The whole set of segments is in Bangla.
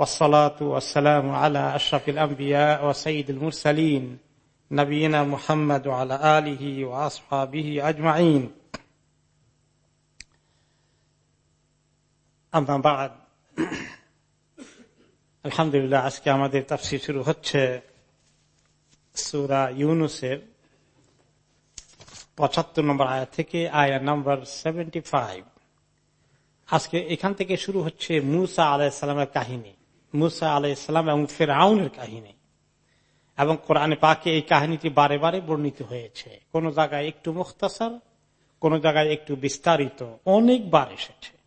والصلاة والسلام على أشرف الأنبياء وسيد المرسلين نبينا محمد وعلى آله وأصحابه أجمعين أما بعد আলহামদুলিল্লাহ আজকে আমাদের তাফসির শুরু হচ্ছে সুরা ইউনুসের পঁচাত্তর নম্বর আয়া থেকে আয়া নম্বর সেভেন্টি ফাইভ আজকে এখান থেকে শুরু হচ্ছে মুসা আলাইসালামের কাহিনী মুসা আলাইসালাম এবং ফেরাউনের কাহিনী। এবং কোরআনে পাকে এই কাহিনীটি বারে বারে বর্ণিত হয়েছে। কোন জায়গায় একটু মুখতাসার, কোন জায়গায় একটু বিস্তারিত অনেকবার এসেছে।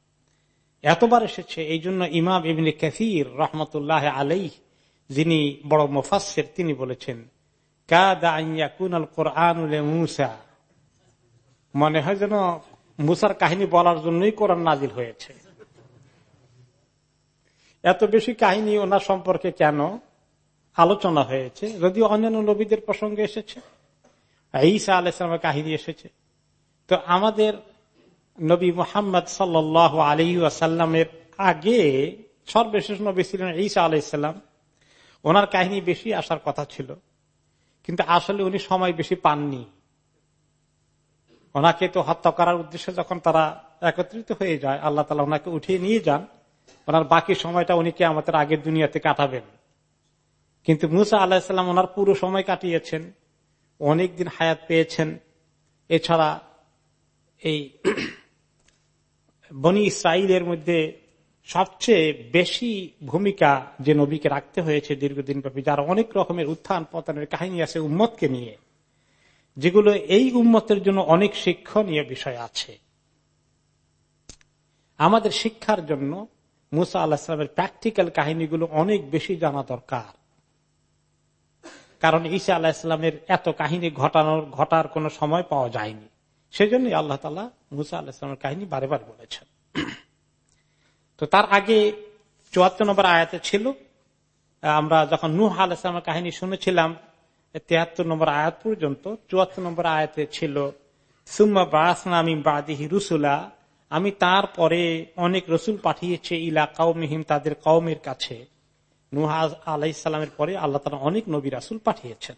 এতবার এসেছে এই জন্য ইমাম ইবিন কাসির রহমতুল্লাহ আলাই যিনি বড় মুফাসের তিনি বলেছেন মনে হয় যেন মুসার কাহিনী বলার জন্যই কোরআন নাজিল হয়েছে। এত বেশি কাহিনী ওনার সম্পর্কে কেন আলোচনা হয়েছে? যদিও অন্যান্য নবীদের প্রসঙ্গে এসেছে। ঈসা আলাইসলামের কাহিনী এসেছে। তো আমাদের নবী মোহাম্মদ সাল্ল আলী আসাল্লামের আগে সর্বশেষ নবী ছিলেন ঈসা আলাইসাল্লাম ওনার কাহিনী বেশি আসার কথা ছিল। কিন্তু আসলে উনি সময় বেশি পাননি। ওনাকে তো হত্যা করার উদ্দেশ্যে যখন তারা একত্রিত হয়ে যায়, আল্লাহ তালা ওনাকে উঠিয়ে নিয়ে যান। ওনার বাকি সময়টা উনি আমাদের আগের দুনিয়াতে কাটাবেন। কিন্তু মুসা আল্লাহিসাল্লাম ওনার পুরো সময় কাটিয়েছেন, অনেকদিন হায়াত পেয়েছেন। এছাড়া এই বনি ইসরায়েলের মধ্যে সবচেয়ে বেশি ভূমিকা যে নবীকে রাখতে হয়েছে দীর্ঘদিন ব্যাপী, যার অনেক রকমের উত্থান পতনের কাহিনী আছে উম্মতকে নিয়ে, যেগুলো এই উম্মতের জন্য অনেক শিক্ষণীয় বিষয় আছে। আমাদের শিক্ষার জন্য মুসা আল্লাহামের প্র্যাকটিক্যাল কাহিনীগুলো অনেক বেশি জানা দরকার। কারণ ঈসা আল্লাহিসামের এত কাহিনী ঘটানোর, ঘটার কোনো সময় পাওয়া যায়নি। সেজন্য আল্লাহ তালা মুসা আল্লাহামের কাহিনী বারে বার বলেছেন। তো তার আগে চুয়াত্তর নম্বর আয়াতে ছিল, আমরা যখন নুহ আলাহিসামের কাহিনী শুনেছিলাম তেহাত্তর নম্বর আয়াত পর্যন্ত চুয়াত্তর নম্বর আয়াতে ছিল, সুম্মা বাসনামি বাদিহি রুসুলা আমি তার পরে অনেক রসুল পাঠিয়েছে ইলা কাউমিহিম তাদের কওমের কাছে। নুহাজ আলাইসালামের পরে আল্লাহ তালা অনেক নবী রাসুল পাঠিয়েছেন।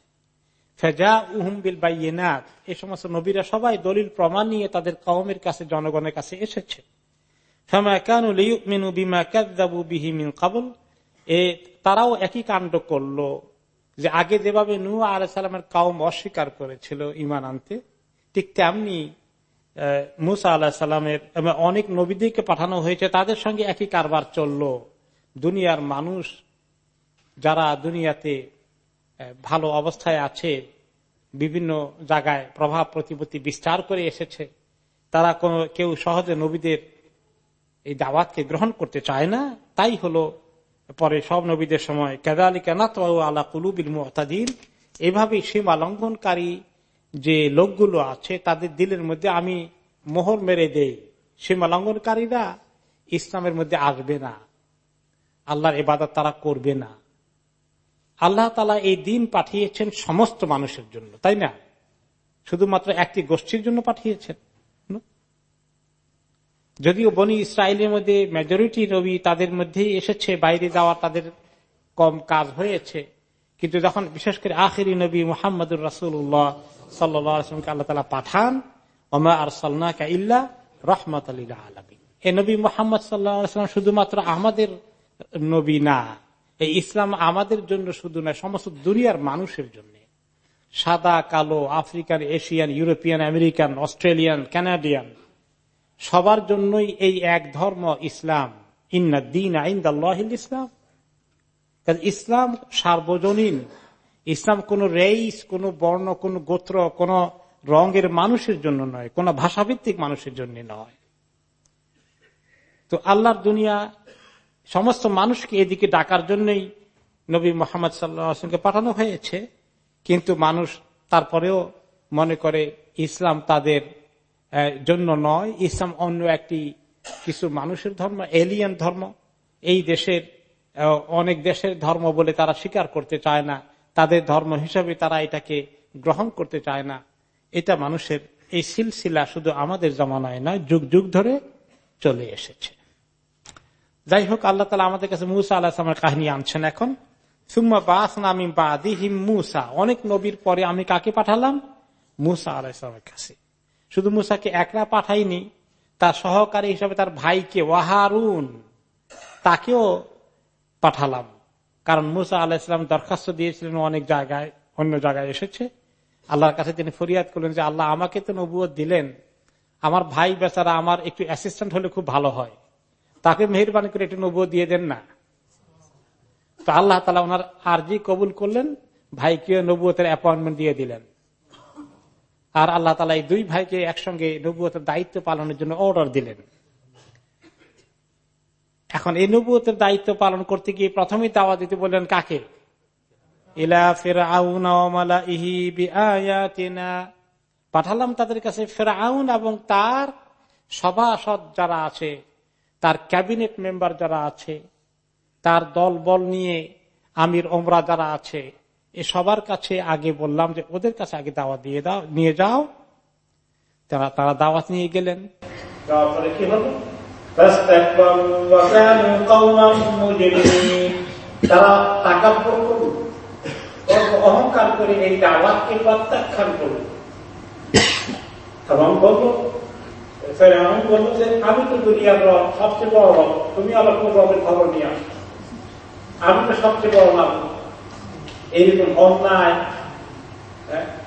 ফেজা উহুম বিল বাইনাত, এ সমস্ত নবীরা সবাই দলিল প্রমাণ নিয়ে তাদের কওমের কাছে, জনগণের কাছে এসেছে। তারাও একই কাণ্ড করল যে আগে যেভাবে নু আলাইসালামের কাউম অস্বীকার করেছিল ইমান আনতে, ঠিক তেমনি মুসা আল্লাহ সাল্লামের অনেক নবীদেরকে পাঠানো হয়েছে, তাদের সঙ্গে একই কারবার চলল। দুনিয়ার মানুষ যারা দুনিয়াতে ভালো অবস্থায় আছে, বিভিন্ন জায়গায় প্রভাব প্রতিপত্তি বিস্তার করে এসেছে, তারা কোন, কেউ সহজে নবীদের এই দাওয়াতকে গ্রহণ করতে চায় না। তাই হলো, পরে সব নবীদের সময় কেদালি কেনা তো আল্লাহ কুলুবিল মোহতাদিন এভাবেই সীমা লঙ্ঘনকারী যে লোকগুলো আছে, তাদের দিলের মধ্যে আমি মোহর মেরে দেই। সীমা লঙ্ঘনকারীরা ইসলামের মধ্যে আসবে না। আল্লাহর এবাদত তারা করবে না। আল্লাহ তালা এই দিন পাঠিয়েছেন সমস্ত মানুষের জন্য, তাই না? শুধুমাত্র একটি গোষ্ঠীর জন্য পাঠিয়েছেন যদিও বনি ইসরায়েলের মধ্যে মেজরিটি নবী তাদের মধ্যেই এসেছে, বাইরে যাওয়া তাদের কম কাজ হয়েছে। কিন্তু যখন বিশেষ করে আখিরি নবী মোহাম্মদুর রাসুল্লাহ সাল্লামকে আল্লাহ তালা পাঠান, ওমা আর সাল্লাকা ইল্লা রহমত আলী আলমী এ নবী মোহাম্মদ সাল্লাম শুধুমাত্র আমাদের নবী না, এই ইসলাম আমাদের জন্য শুধু না সমস্ত দুনিয়ার মানুষের জন্য। সাদা, কালো, African, Asian, European, American, Australian, Canadian, সবার জন্যই এই এক ধর্ম ইসলাম। ইন্দিন ইসলাম। ইসলাম সার্বজনীন। ইসলাম কোন রেইস, কোন বর্ণ, কোন গোত্র, কোন রঙের মানুষের জন্য নয়, কোন ভাষাভিত্তিক মানুষের জন্য নয়। তো আল্লাহর দুনিয়া সমস্ত মানুষকে এদিকে ডাকার জন্যই নবী মোহাম্মদ সাল্লামকে পাঠানো হয়েছে, কিন্তু মানুষ তারপরেও মনে করে ইসলাম তাদের জন্য নয়। ইসলাম অন্য একটি কিছু মানুষের ধর্ম, এলিয়ান ধর্ম। এই দেশের অনেক দেশের ধর্ম বলে তারা স্বীকার করতে চায় না। তাদের ধর্ম হিসাবে তারা এটাকে গ্রহণ করতে চায় না। এটা মানুষের এই সিলসিলা শুধু আমাদের জমানায় নয়, যুগ যুগ ধরে চলে এসেছে। যাই হোক, আল্লাহ তালা আমাদের কাছে মুসা আল্লাহামের কাহিনী আনছেন এখন। সুম্মা বাস নামি বা বাদিহিম মুসা। অনেক নবীর পরে আমি কাকে পাঠালাম? মুসা আলাহিসের কাছে। শুধু মুসাকে একলা পাঠাইনি, তার সহকারী হিসাবে তার ভাইকে ওয়াহারুন, তাকেও পাঠালাম। কারণ মুসা আল্লাহ ইসলাম দরখাস্ত দিয়েছিলেন অনেক জায়গায়, অন্য জায়গায় এসেছে। আল্লাহর কাছে তিনি ফরিয়াদ করলেন যে, আল্লাহ আমাকে তো নবুয় দিলেন। আমার ভাই বেচারা আমার একটু অ্যাসিস্ট্যান্ট হলে খুব ভালো হয়। তাকে মেহরবানি করে একটু নবুয় দিয়ে দেন না। তো আল্লাহ তালা ওনার আর্জি কবুল করলেন, ভাইকে নবুয়তের অ্যাপয়েন্টমেন্ট দিয়ে দিলেন। আর আল্লাহ তালা এই দুই ভাইকে একসঙ্গে নবুয়তের দায়িত্ব পালনের জন্য অর্ডার দিলেন। এখন এই নবুয়তের দায়িত্ব পালন করতে গিয়ে প্রথমেই দাওয়া দিতে বললেন কাকে? ইলা ফের পাঠালাম তাদের কাছে ফেরাউন এবং তার সভাসদ যারা আছে, তার ক্যাবিনেট মেম্বার যারা আছে, তার দল বল নিয়ে আমির ওমরা যারা আছে, এ সবার কাছে আগে বললাম যে ওদের কাছে আগে দাওয়াত দিয়ে দাও, নিয়ে যাও। তারা তারা দাওয়াত নিয়ে গেলেন। তারপরে কি হলো? অহংকার করে এই দাওয়াতকে প্রত্যাখ্যান করল এবং বলব বলব যে আমি তো দুনিয়ার রব সবচেয়ে বড় রব তুমি আবার কোন রবের খবর নিয়ে আসো আমি তো সবচেয়ে বড় নাম এইরকম অন্যায়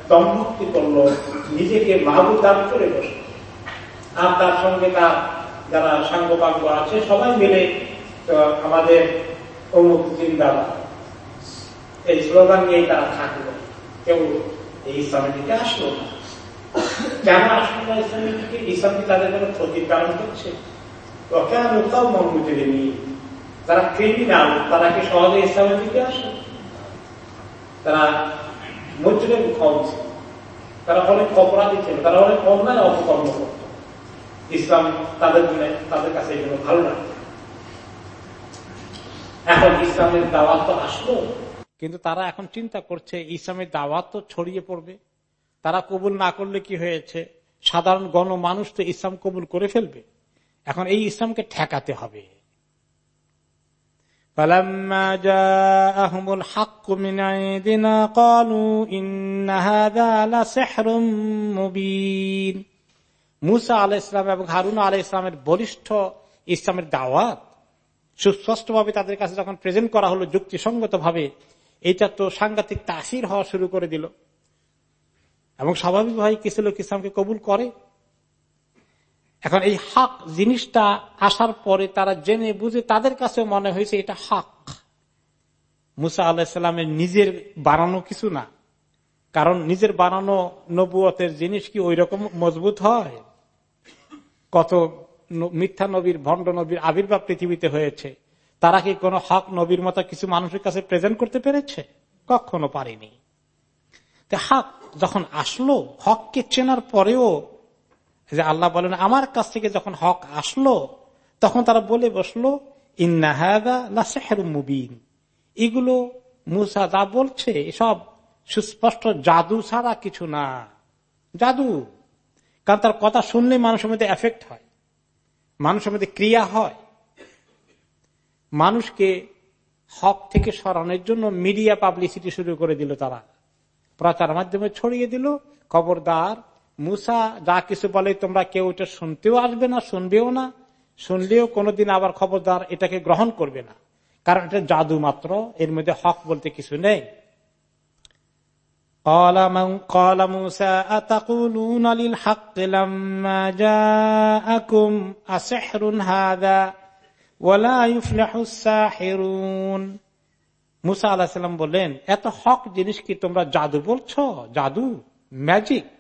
দম্ভক্তি করল নিজেকে মাহবুব দান করে বসে আর তার সঙ্গে তার যারা সাঙ্গ আছে, সবাই মিলে আমাদের অমুক জিন্দাবাদ এই স্লোগান নিয়েই তারা থাকল। কেউ এই ইসলামের দিকে আসলো না। কেন আসলো না ইসলামের দিকে ইসলাম কি তাদের জন্য ক্ষতির কারণ হচ্ছে? কেন নিয়ে তারা ক্রিমিনাল তারা কি সহজে ইসলামের দিকে আসে? তারা মসজিদের কম ছিল। তারা অনেক অপরাধী ছিল। তারা অনেক অন্যায় অপকর্ম করত। ইসলাম তাদের জন্য তাদের কাছে এগুলো ভালো লাগে এখন ইসলামের দাওয়াত তো আসলো কিন্তু তারা এখন চিন্তা করছে ইসলামের দাওয়াত তো ছড়িয়ে পড়বে তারা কবুল না করলে কি হয়েছে সাধারণ গণমানুষ তো ইসলাম কবুল করে ফেলবে এখন এই ইসলামকে ঠেকাতে হবে فلما جاءهم الحق من عندنا قالوا إن هذا لسحر مبين মুসা আলাহ ইসলাম এবং হারুন আলাহ ইসলামের বলিষ্ঠ ইসলামের দাওয়াত সুস্পষ্টভাবে তাদের কাছে যখন প্রেজেন্ট করা হলো যুক্তিসঙ্গত ভাবে এটা তো সাংঘাতিক তাসির হওয়া শুরু করে দিল। এবং স্বাভাবিকভাবে কিছু লোক ইসলামকে কবুল করে। এখন এই হক জিনিসটা আসার পরে তারা জেনে বুঝে তাদের কাছে মনে হয়েছে এটা হক। মুসা আল্লাহিসাল্লামের নিজের বানানো কিছু না। কারণ নিজের বানানো নবুয়তের জিনিস কি ওই রকম মজবুত হয়? কত মিথ্যা নবীর, ভণ্ড নবীর আবির্ভাব পৃথিবীতে হয়েছে। তারা কি কোন হক নবীর মতো কিছু মানুষের কাছে প্রেজেন্ট করতে পেরেছে? কখনো পারেনি। হক যখন আসলো, হককে চেনার পরেও যে আল্লাহ বলেন, আমার কাছ থেকে যখন হক আসলো, তখন তারা বলে বসল মুবিন। এগুলো মুসা যা বলছে সব সুস্পষ্ট জাদু ছাড়া কিছু না। জাদু। কারণ তার কথা শুনলে মানুষের মধ্যে এফেক্ট হয়। মানুষের মধ্যে ক্রিয়া হয়। মানুষকে হক থেকে সরানোর জন্য মিডিয়া পাবলিসিটি শুরু করে দিল তারা। প্রচার মাধ্যমে ছড়িয়ে দিল। খবরদার মুসা যা কিছু বলে, তোমরা কেউ এটা শুনতেও আসবে না, শুনবেও না। শুনলেও কোনোদিন আবার খবরদার এটাকে গ্রহণ করবে না। কারণ এটা জাদু মাত্র, এর মধ্যে হক বলতে কিছু নেই। قال موسى أتقولون للحق لما جاءكم أسحر هذا ولا يفلح الساحرون মুসা আলাহিসাল্লাম বললেন এত হক জিনিস কি তোমরা জাদু বলছো জাদু ম্যাজিক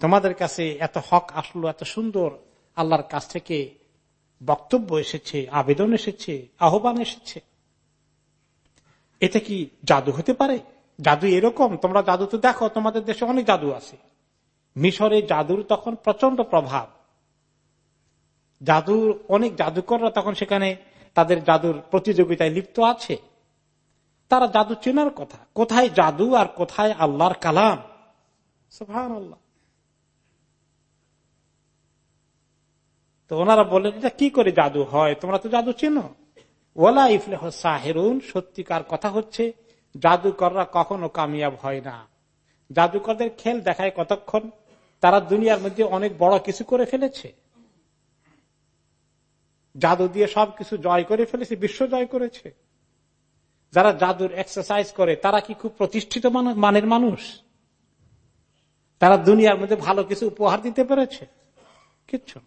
তোমাদের কাছে এত হক আসলো এত সুন্দর আল্লাহর কাছ থেকে বক্তব্য এসেছে আবেদন এসেছে আহ্বান এসেছে এটা কি জাদু হতে পারে জাদু এরকম, তোমরা জাদু তো দেখো, তোমাদের দেশে অনেক জাদু আছে। মিশরে জাদুর তখন প্রচণ্ড প্রভাব। জাদুর অনেক জাদুকররা তখন সেখানে তাদের জাদুর প্রতিযোগিতায় লিপ্ত আছে। তারা জাদু চেনার কথা, কোথায় জাদু আর কোথায় আল্লাহর কালাম। তো ওনারা বললেন, এটা কি করে জাদু হয়? তোমরা তো জাদু চেনো? ওলা ইফলে সাহেরুন, সত্যিকার কথা হচ্ছে জাদুকররা কখনো কামিয়াব হয় না। জাদুকরদের খেল দেখায় কতক্ষণ? তারা দুনিয়ার মধ্যে অনেক বড় কিছু করে ফেলেছে। জাদু দিয়ে সবকিছু জয় করে ফেলেছে, বিশ্ব জয় করেছে। যারা জাদুর এক্সারসাইজ করে, তারা কি খুব প্রতিষ্ঠিত মানের মানুষ? তারা দুনিয়ার মধ্যে ভালো কিছু উপহার দিতে পেরেছে? কিচ্ছু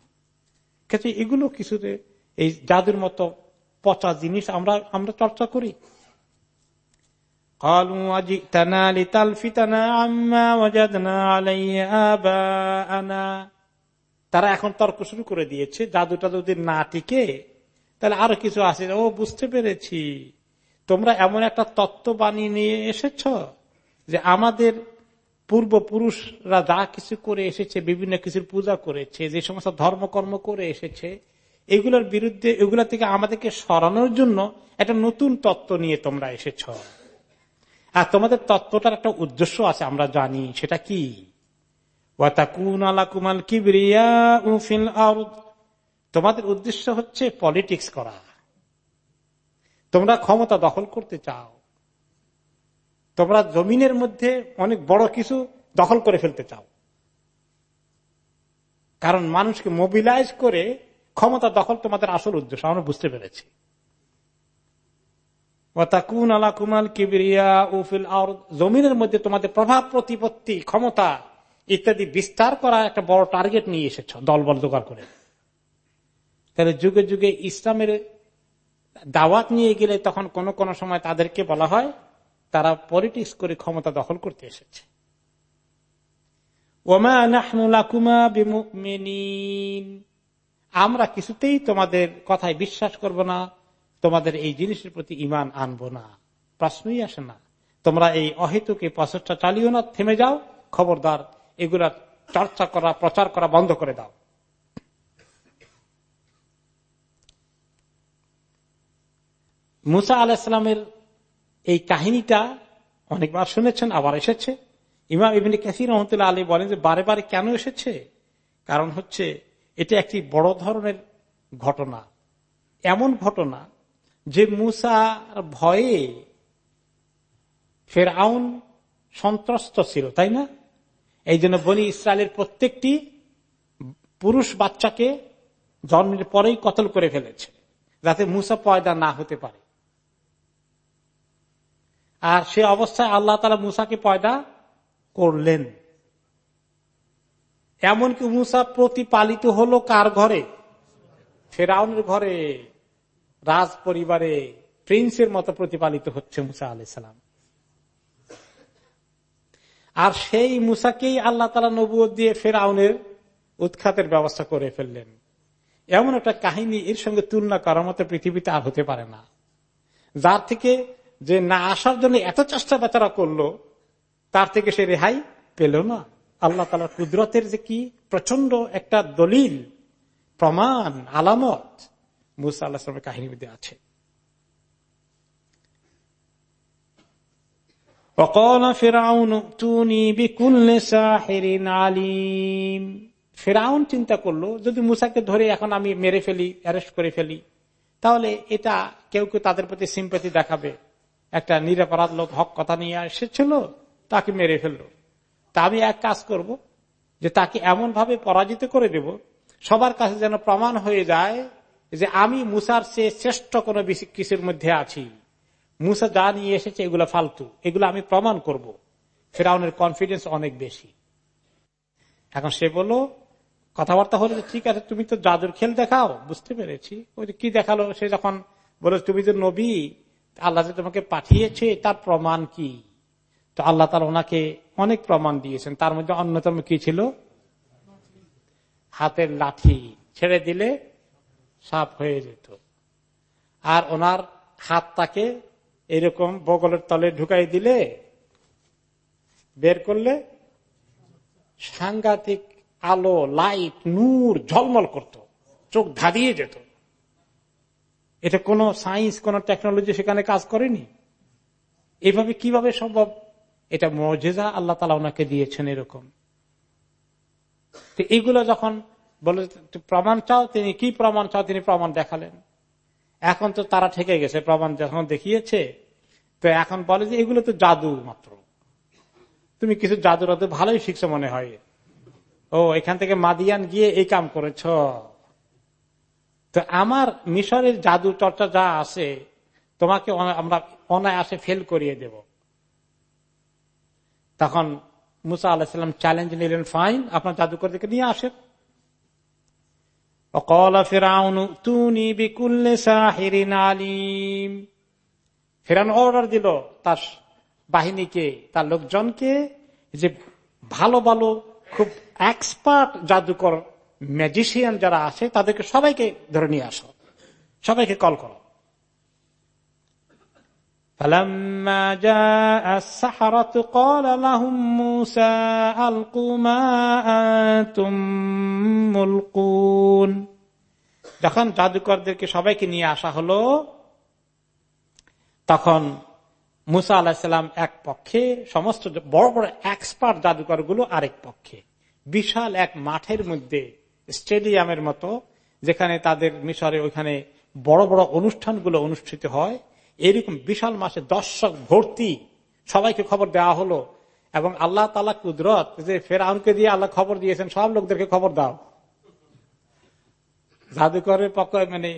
কিন্তু এগুলো কিছুতে, এই জাদুর মতো পচা জিনিস আমরা আমরা চর্চা করি। তারা এখন তর্ক শুরু করে দিয়েছে জাদুটা যদি না টিকে। তাহলে আরও কিছু আছে। ও, বুঝতে পেরেছি। তোমরা এমন একটা তত্ত্ব বানিয়ে নিয়ে এসেছ যে আমাদের পূর্বপুরুষরা যা কিছু করে এসেছে, বিভিন্ন কিছুর পূজা করেছে, যে সমস্ত ধর্মকর্ম করে এসেছে, এগুলোর বিরুদ্ধে, এগুলো থেকে আমাদেরকে সরানোর জন্য একটা নতুন তত্ত্ব নিয়ে তোমরা এসেছ। আর তোমাদের তত্ত্বটার একটা উদ্দেশ্য আছে, আমরা জানি, সেটা কি? তোমাদের উদ্দেশ্য হচ্ছে পলিটিক্স করা। তোমরা ক্ষমতা দখল করতে চাও। তোমরা জমিনের মধ্যে অনেক বড় কিছু দখল করে ফেলতে চাও। কারণ মানুষকে মোবিলাইজ করে ক্ষমতা দখল তোমাদের আসল উদ্দেশ্য, আমরা বুঝতে পেরেছি। জমিনের মধ্যে তোমাদের প্রভাব, প্রতিপত্তি, ক্ষমতা ইত্যাদি বিস্তার করা একটা বড় টার্গেট নিয়ে এসেছ, দলবল জোগাড় করে। তাহলে যুগে যুগে ইসলামের দাওয়াত নিয়ে গেলে তখন কোন কোন সময় তাদেরকে বলা হয়, তারা পলিটিক্স করে ক্ষমতা দখল করতে এসেছে। আমরা কিছুতেই তোমাদের কথায় বিশ্বাস করব না। তোমাদের এই জিনিসের প্রতি ইমান আনব না। প্রশ্নই আসে না। তোমরা এই অহেতুকে প্রচেষ্টা চালিও না, থেমে যাও। খবরদার, এগুলা চর্চা করা, প্রচার করা বন্ধ করে দাও। মুসা আলাহিসামের এই কাহিনীটা অনেকবার শুনেছেন, আবার এসেছে। ইমাম ইবিন কাসির রহমতুল্লাহ আলী বলেন যে, বারে বারে কেন এসেছে? কারণ হচ্ছে, এটা একটি বড় ধরনের ঘটনা। এমন ঘটনা যে মুসার ভয়ে ফের আউন সন্ত্রস্ত ছিল, তাই না? এই জন্য বনি ইসরায়েলের প্রত্যেকটি পুরুষ বাচ্চাকে জন্মের পরেই কতল করে ফেলেছে, যাতে মুসা পয়দা না হতে পারে। আর সে অবস্থায় আল্লাহ তালা মুসাকে পয়দা করলেন। এমনকি মুসা প্রতিপালিত হলো কার ঘরে? ফেরাউনের ঘরে। রাজ পরিবারে প্রিন্সের মতো প্রতিপালিত হচ্ছে মুসা আলাইসালাম আর সেই মুসাকেই আল্লাহ তালা নবুয় দিয়ে ফেরাউনের উৎখাতের ব্যবস্থা করে ফেললেন। এমন একটা কাহিনী এর সঙ্গে তুলনা করার মতো পৃথিবীতে আর হতে পারে না। যার থেকে যে না আসার জন্য এত চেষ্টা বেচারা করল, তার থেকে সে রেহাই পেল না। আল্লাহ তালার কুদরতের যে কি প্রচণ্ড একটা দলিল, প্রমাণ, আলামত মুসা আল্লাহ কাহিনীর মধ্যে আছে। ফেরাউন চিন্তা করল, যদি মুসাকে ধরে এখন আমি মেরে ফেলি, অ্যারেস্ট করে ফেলি, তাহলে এটা কেউ কেউ তাদের প্রতি সিম্পতি দেখাবে। একটা নিরাপরাধ লোক হক কথা নিয়ে এসেছিল, তাকে মেরে ফেলল। তা আমি এক কাজ করব, যে তাকে এমন ভাবে পরাজিত করে দেব, সবার কাছে যেন প্রমাণ হয়ে যায় যে আমি মুসার চেয়ে শ্রেষ্ঠ কোন কিছুর মধ্যে আছি। মুসা যা নিয়ে এসেছে, এগুলো ফালতু। এগুলো আমি প্রমাণ করব। ফেরাউনের কনফিডেন্স অনেক বেশি। এখন সে বলল, কথাবার্তা হলো ঠিক আছে, তুমি তো জাদুর খেল দেখাও। বুঝতে পেরেছি। ওই কি দেখাল? সে যখন বলে তুমি যে নবী, আল্লাহ যে তোমাকে পাঠিয়েছে, তার প্রমাণ কি? তো আল্লাহ তার ওনাকে অনেক প্রমাণ দিয়েছেন। তার মধ্যে অন্যতম কি ছিল? হাতের লাঠি। ছেড়ে দিলে সাপ হয়ে যেত। আর ওনার হাতটাকে এরকম বগলের তলে ঢুকাই দিলে বের করলে সাংঘাতিক আলো, লাইট, নূর ঝলমল করত। চোখ ধাঁধিয়ে যেত। এটা কোন সায়েন্স, কোন টেকনোলজি সেখানে কাজ করেনি? এভাবে কীভাবে সম্ভব? এটা মজেজা আল্লাহ তালা ওনাকে দিয়েছেন এরকম। এইগুলো যখন বলে প্রমাণ চাও তিনি, কি প্রমাণ চাও তিনি প্রমাণ দেখালেন? এখন তো তারা ঠেকে গেছে, প্রমাণ যখন দেখিয়েছে, তো এখন বলে যে, এগুলো তো জাদু মাত্র। তুমি কিছু জাদুর ভালোই শিখছো মনে হয়। ও, এখান থেকে মাদিয়ান গিয়ে এই কাম করেছ। তো আমার মিশরের জাদু চর্চা যা আছে, তোমাকে আমরা অনায়াসে ফেল করিয়ে দেব। তখন মুসা আল্লাহাম চ্যালেঞ্জ নিলেন ফাইন আপনার জাদুকর থেকে নিয়ে আসেন। ফেরান অর্ডার দিল তার বাহিনীকে, তার লোকজনকে যে ভালো ভালো, খুব এক্সপার্ট জাদুকর ম্যাজিশিয়ান যারা আছে, তাদেরকে সবাইকে ধরে নিয়ে আসো। সবাইকে কল করো। فلما جاء السحرة قال لهم موسى ألقوا ما أنتم ملقون যখন জাদুকরদেরকে সবাইকে নিয়ে আসা হলো তখন মুসা আলাহিসাল্লাম এক পক্ষে সমস্ত বড় বড় এক্সপার্ট জাদুকর গুলো আরেক পক্ষে বিশাল এক মাঠের মধ্যে স্টেডিয়ামের মতো যেখানে তাদের মিশরে ওইখানে বড় বড় অনুষ্ঠানগুলো অনুষ্ঠিত হয় এরকম বিশাল মাসে দর্শক ভর্তি সবাইকে খবর দেওয়া হলো এবং আল্লাহ তালা কুদরত যে ফেরাউনকে দিয়ে আল্লাহ খবর দিয়েছেন, সব লোকদেরকে খবর দাও। জাদুকরের পক্ষ মানে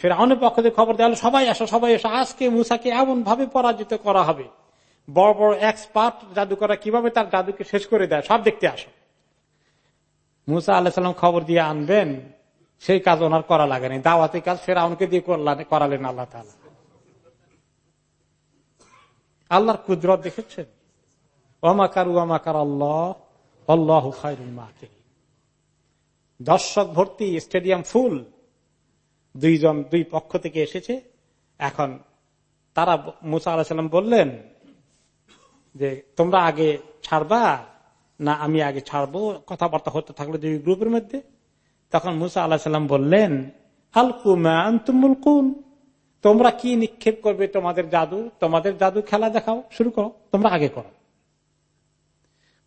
ফেরাউনের পক্ষ থেকে খবর দেওয়া সবাই আসো, সবাই এসো, আজকে মুসাকে এমন ভাবে পরাজিত করা হবে। বড় বড় এক্সপার্ট জাদুকরা কীভাবে তার জাদুকে শেষ করে দেয়, সব দেখতে আসো। মুসা আল্লাহ সাল্লাম খবর দিয়ে আনবেন, সেই কাজ ওনার করা লাগেনি দাওয়াতি কাজ ফেরাউনকে দিয়ে করালেন আল্লাহ তালা আল্লাহর কুদরত দেখেছেন? ওমাকার ওমাকার আল্লাহ? আল্লাহ খায়রুল মাকে দর্শক ভর্তি স্টেডিয়াম ফুল দুইজন, দুই পক্ষ থেকে এসেছে। এখন তারা মুসা আলাহিসাল্লাম বললেন যে, তোমরা আগে ছাড়বা না আমি আগে ছাড়বো? কথাবার্তা হতে থাকল দুই গ্রুপের মধ্যে। তখন মুসা আল্লাহ সাল্লাম বললেন আলকুন তোমরা কি নিক্ষেপ করবে তোমাদের জাদু? তোমাদের জাদু খেলা দেখাও, শুরু করো, তোমরা আগে করো।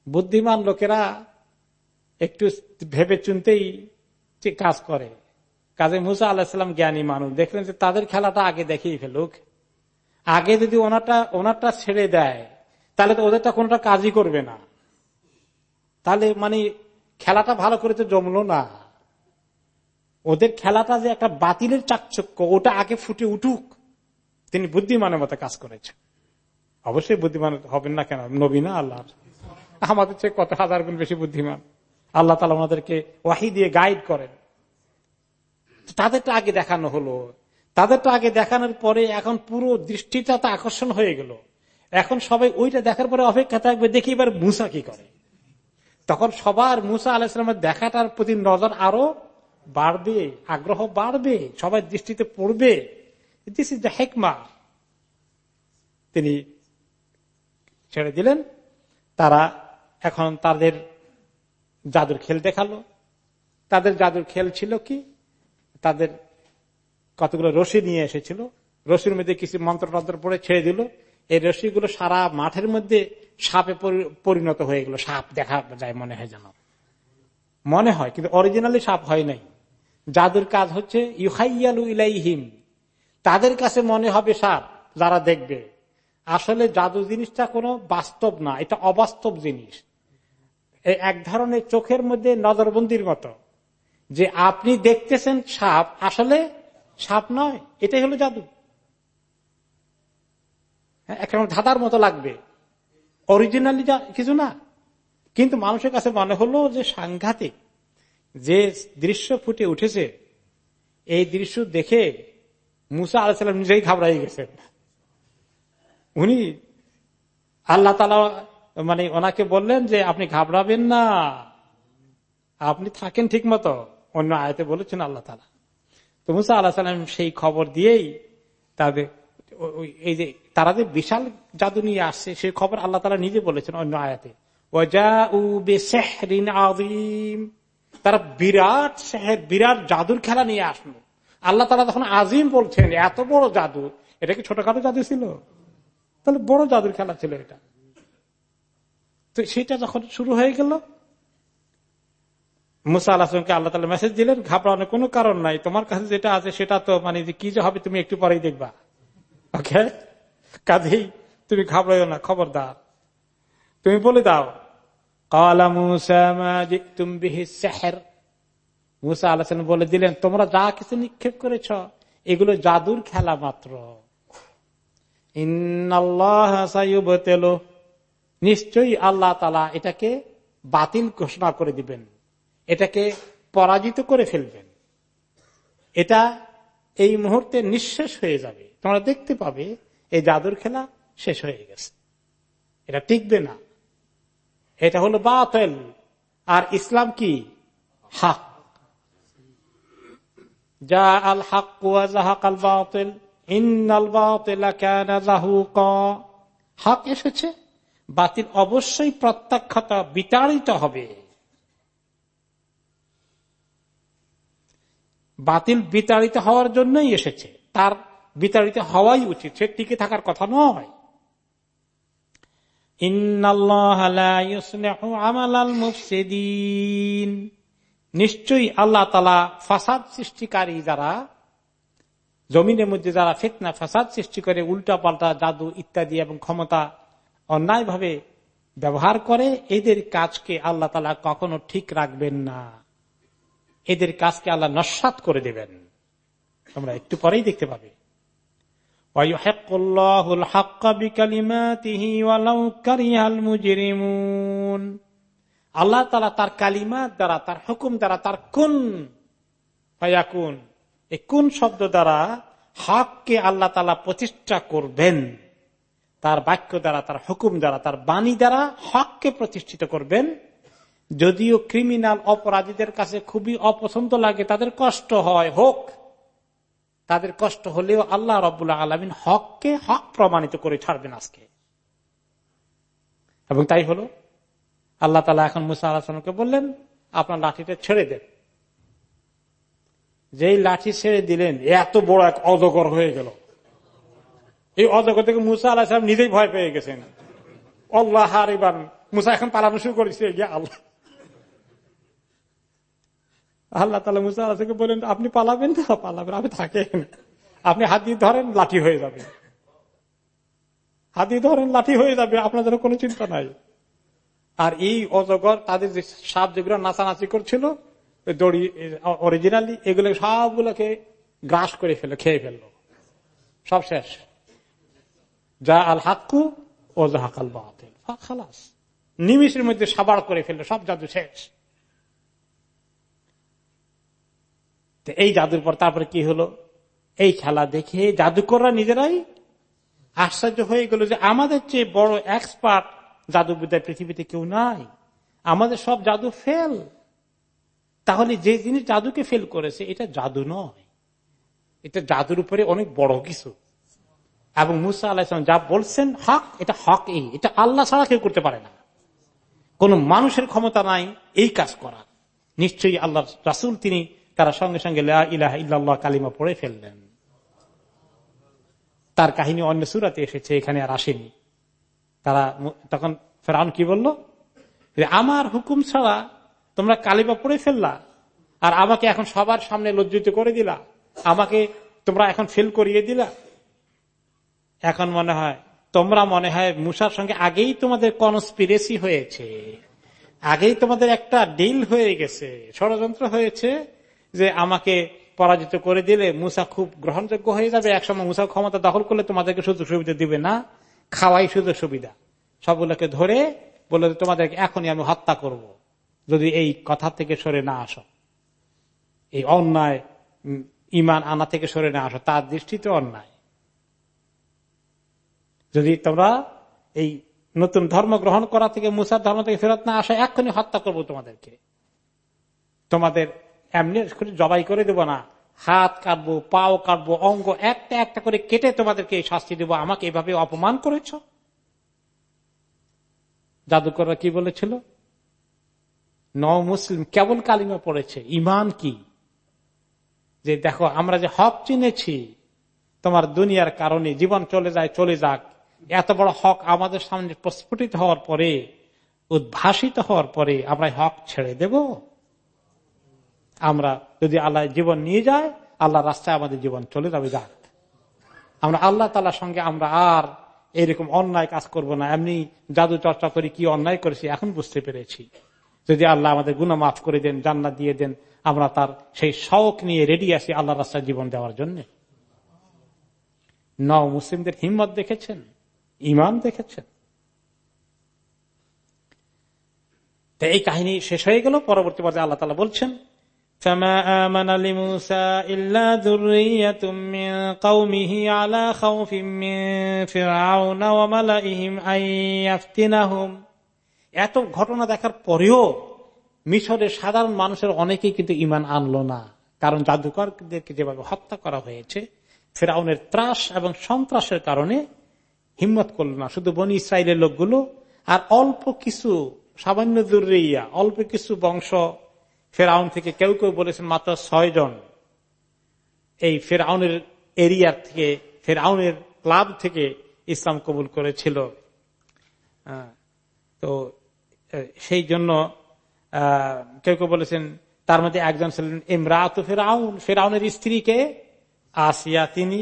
বুদ্ধিমান লোকেরা একটু ভেবে চুনতেই কাজ করে। কাজে মুসা আল্লাহাম জ্ঞানী মানুষ। দেখলেন যে তাদের খেলাটা আগে দেখিয়ে ফেলুক। আগে যদি ওনারটা ওনারটা ছেড়ে দেয়, তাহলে তো ওদেরটা কোনটা কাজই করবে না। তাহলে মানে খেলাটা ভালো করে তো জমলো না। ওদের খেলাটা যে একটা বাতিলের চাকচক্য, ওটা আগে ফুটে উঠুক। তিনি বুদ্ধিমানের মতো কাজ করেছেন। অবশ্যই বুদ্ধিমান হবেন না কেন? নবী না আল্লাহ আমাদের চেয়ে কত হাজার গুণ বেশি বুদ্ধিমান? আল্লাহ তালা আমাদেরকে ওয়াহি দিয়ে গাইড করেন। তাদেরটা আগে দেখানো হলো। তাদেরটা আগে দেখানোর পরে এখন পুরো দৃষ্টিটা তো আকর্ষণ হয়ে গেল। এখন সবাই ওইটা দেখার পরে অপেক্ষা থাকবে, দেখি এবার মুসা কি করে। তখন সবার মুসা আলাহিসামের দেখাটার প্রতি নজর আরও বাড়বে, আগ্রহ বাড়বে, সবাই দৃষ্টিতে পড়বে। দিস ইজ দ্য হেকমা তিনি ছেড়ে দিলেন। তারা এখন তাদের জাদুর খেল দেখাল। তাদের জাদুর খেল ছিল কি? তাদের কতগুলো রশি নিয়ে এসেছিল। রশির মধ্যে কিছু মন্ত্র পড়ে ছেড়ে দিল। এই রশিগুলো সারা মাঠের মধ্যে সাপে পরিণত হয়ে গেল। সাপ দেখা যায় মনে হয় যেন। মনে হয়, কিন্তু অরিজিনালি সাপ হয় নাই। জাদুর কাজ হচ্ছে ইউহাইয়ালু ইলাইহিম তাদের কাছে মনে হবে সাপ যারা দেখবে। আসলে জাদু জিনিসটা কোনো বাস্তব না এটা অবাস্তব জিনিস। এক ধরনের চোখের মধ্যে নজরবন্দির মতো। যে আপনি দেখতেছেন সাপ আসলে সাপ নয় এটাই হলো জাদু। হ্যাঁ, একটা ধাঁধার মতো লাগবে। অরিজিনালি কিছু না। কিন্তু মানুষের কাছে মনে হলো যে সাংঘাতিক। যে দৃশ্য ফুটে উঠেছে, এই দৃশ্য দেখে মুসা আলাহিসাল্লাম নিজেই ঘাবড়াই গেছেন। উনি আল্লাহ তালা মানে ওনাকে বললেন যে, আপনি ঘাবড়াবেন না। আপনি থাকেন ঠিক মতো অন্য আয়তে বলেছেন আল্লাহ তালা তো মুসা আল্লাহ সাল্লাম সেই খবর দিয়েই তাদের এই যে তারা যে বিশাল জাদু নিয়ে আসছে সেই খবর আল্লাহ তালা নিজে বলেছেন অন্য আয়াতে। ওয়াজাউ বিসিহরিন আযীম। তারা বিরাট সেহের বিরাট জাদুর খেলা নিয়ে আসলো। আল্লাহ তালা তখন আজিম বলছেন, এত বড় জাদু, এটা কি ছোটখাটো জাদু ছিল? তাহলে বড় জাদুর খেলা ছিল এটা। তো সেটা যখন শুরু হয়ে গেল, মুসা আল্লাহকে আল্লাহ তালা মেসেজ দিলেন, ঘাবড়ানোর কোনো কারণ নাই, তোমার কাছে যেটা আছে সেটা তো মানে যে কি যে হবে তুমি একটু পরেই দেখবা। ওকে কাজেই তুমি ঘাবড়াইও না, খবরদার। তুমি বলে দাও মুসা বলে দিলেন, তোমরা যা কিছু নিক্ষেপ করেছ, এগুলো জাদুর খেলা মাত্র। নিশ্চয়ই আল্লাহ তালা এটাকে বাতিল ঘোষণা করে দিবেন। এটাকে পরাজিত করে ফেলবেন। এটা এই মুহূর্তে নিঃশেষ হয়ে যাবে। তোমরা দেখতে পাবে, এই জাদুর খেলা শেষ হয়ে গেছে। এটা টিকবে না। এটা হলো বাতেল। আর ইসলাম কি? হাক। যা আল হাক আল বাতিল। হক এসেছে। বাতিল অবশ্যই প্রত্যাখ্যাত বিতাড়িত হবে। বাতিল বিতাড়িত হওয়ার জন্যই এসেছে। তার বিতাড়িত হওয়াই উচিত। সে টিকে থাকার কথা নয়। নিশ্চয়ই আল্লাহ তালা ফাসাদ সৃষ্টিকারী যারা, জমিনের মধ্যে যারা ফেতনা, ফাসাদ সৃষ্টি করে উল্টা পাল্টা জাদু ইত্যাদি এবং ক্ষমতা অন্যায়ভাবে ব্যবহার করে, এদের কাজকে আল্লাহ তালা কখনো ঠিক রাখবেন না। এদের কাজকে আল্লাহ নস্বাত করে দেবেন। তোমরা একটু পরেই দেখতে পাবে। وَيُحِقُّ اللَّهُ الْحَقَّ بِكَلِمَاتِهِ وَلَوْ كَرِهَ الْمُجْرِمُونَ আল্লাহ তালা তার কালিমাত দ্বারা তার হুকুম দ্বারা তার কোন ফায়াকুন এই কোন শব্দ দ্বারা হককে আল্লাহ তালা প্রতিষ্ঠা করবেন তার বাক্য দ্বারা তার হুকুম দ্বারা তার বাণী দ্বারা হককে প্রতিষ্ঠিত করবেন যদিও ক্রিমিনাল অপরাধীদের কাছে খুবই অপছন্দ লাগে তাদের কষ্ট হয় হোক তাদের কষ্ট হলেও আল্লাহ রবুল্লাহ আলমিন হককে হক প্রমাণিত করে ছাড়বেন আজকে। এবং তাই হলো, আল্লাহ তালা এখন মুসা আল্লাহকে বললেন, আপনার লাঠিটা ছেড়ে দেন। যেই লাঠি ছেড়ে দিলেন, এত বড় এক অজগর হয়ে গেল। এই অজগর থেকে মুসা আল্লাহ নিজেই ভয় পেয়ে গেছেন। আল্লাহ হারিবান মুসা এখন পালানো শুরু করেছে আল্লাহ। আল্লাহ তালা মুসা আল্লাহকে বলেন আপনি পালাবেন না? পালাবেন আপনি থাকেন। আপনি হাত দিয়ে ধরেন, লাঠি হয়ে যাবে। হাত ধরেন, লাঠি হয়ে যাবে আপনাদের কোনো চিন্তা নাই। আর এই অজগর তাদের যে সাপ যেগুলো নাচানাচি করছিল দড়ি অরিজিনালি এগুলো সবগুলোকে গ্রাস করে ফেলল খেয়ে ফেলল। সব শেষ। যা আল হাক্কু ও জাহাকাল বাতিল। খালাস। নিমিষের মধ্যে সাবার করে ফেলল, সব জাদু শেষ। তো এই জাদুর পর তারপরে কি হলো? এই খেলা দেখে জাদুকররা নিজেরাই আশ্চর্য হয়ে গেল যে আমাদের চেয়ে বড় এক্সপার্ট জাদুবিদ্যায় পৃথিবীতে কেউ নাই। আমাদের সব জাদু ফেল তাহলে যে জিনিস জাদুকে ফেল করেছে, এটা জাদু নয়। এটা জাদুর উপরে অনেক বড় কিছু। এবং মুসা আল্লাহ যা বলছেন হক, এটা হক এই। এটা আল্লাহ ছাড়া কেউ করতে পারে না। কোন মানুষের ক্ষমতা নাই এই কাজ করার। নিশ্চয়ই আল্লাহ রাসুল তিনি তারা সঙ্গে সঙ্গে ইলাহ ইল্লাহ কালিমা পড়ে ফেললেন। তার কাহিনী অন্য সুরাতে এসেছে, এখানে আর আসেনি। তারা তখন ফেরাউন কি বলল? আমার হুকুম ছাড়া তোমরা কালিমা পড়ে ফেললা, আর আমাকে এখন সবার সামনে লজ্জিত করে দিলা, আমাকে তোমরা এখন ফেল করিয়ে দিলা। এখন মনে হয়, তোমরা মনে হয় মুসার সঙ্গে আগেই তোমাদের কনস্পিরেসি হয়েছে, আগেই তোমাদের একটা ডিল হয়ে গেছে, ষড়যন্ত্র হয়েছে যে আমাকে পরাজিত করে দিলে মুসা খুব গ্রহণযোগ্য হয়ে যাবে। একসময় মুসা ক্ষমতা দখল করলে তোমাদেরকে সুযোগ সুবিধা দিবে না। খাওয়াই সুযোগ সুবিধা সবগুলোকে ধরে বলে তোমাদেরকে এখনই আমি হত্যা করব। যদি এই কথা থেকে সরে না আসো, এই অন্যায় ইমান আনা থেকে সরে না আসো, তার দৃষ্টিতে অন্যায়। যদি তোমরা এই নতুন ধর্ম গ্রহণ করা থেকে মুসার ধর্ম থেকে ফেরত না আসা, এক্ষুনি হত্যা করব তোমাদেরকে। তোমাদের এমনি জবাই করে দেব না। হাত কাটবো, পাও কাটবো, অঙ্গ একটা একটা করে কেটে তোমাদেরকে শাস্তি দেবো। আমাকে এভাবে অপমান করেছ? জাদুকররা কি বলেছিল? ন মুসলিম কেবল কালিমা পড়েছে ইমান কি? যে দেখো, আমরা যে হক চিনেছি, তোমার দুনিয়ার কারণে জীবন চলে যায়, চলে যাক। এত বড় হক আমাদের সামনে প্রস্ফুটিত হওয়ার পরে, উদ্ভাসিত হওয়ার পরে আমরা হক ছেড়ে দেব? আমরা যদি আল্লাহ জীবন নিয়ে যায়, আল্লাহ রাস্তায় আমাদের জীবন চলে যাবে যাক আমরা আল্লাহ তালার সঙ্গে আমরা আর এরকম অন্যায় কাজ করব না। এমনি জাদু চর্চা করি, কি অন্যায় করেছি, এখন বুঝতে পেরেছি। যদি আল্লাহ আমাদের গুণা মাফ করে দেন, জান্নাত দিয়ে দেন, আমরা তার সেই শখ নিয়ে রেডি আছি আল্লাহ রাস্তায় জীবন দেওয়ার জন্য। ন মুসলিমদের হিম্মত দেখেছেন? ইমান দেখেছেন? এই কাহিনী শেষ হয়ে গেল। পরবর্তী পর্যায়ে আল্লাহ তালা বলছেন فما آمن لموسى إلا ذرية من قومه على خوف من فرعون وملئهم أن يفتنهم এত ঘটনা দেখার পরেও মিশরের সাধারণ মানুষের অনেকেই কিন্তু ইমান আনলো না কারণ জাদুকরদেরকে যেভাবে হত্যা করা হয়েছে ফেরাউনের ত্রাস এবং সন্ত্রাসের কারণে হিম্মত করল না শুধু বনি ইসরায়েলের লোকগুলো আর অল্প কিছু সামান্য দুর্রিয়া অল্প কিছু বংশ ফেরাউন থেকে কেউ কেউ বলেছেন মাত্র ছয় জন। এই ফেরাউনের এরিয়ার থেকে, ফেরাউনের ক্লাব থেকে ইসলাম কবুল করেছিল। তো সেই জন্য কেউ কেউ বলেছেন, তার মধ্যে একজন ছিলেন ইমরাত ফেরাউন। ফেরাউনের স্ত্রীকে আসিয়া তিনি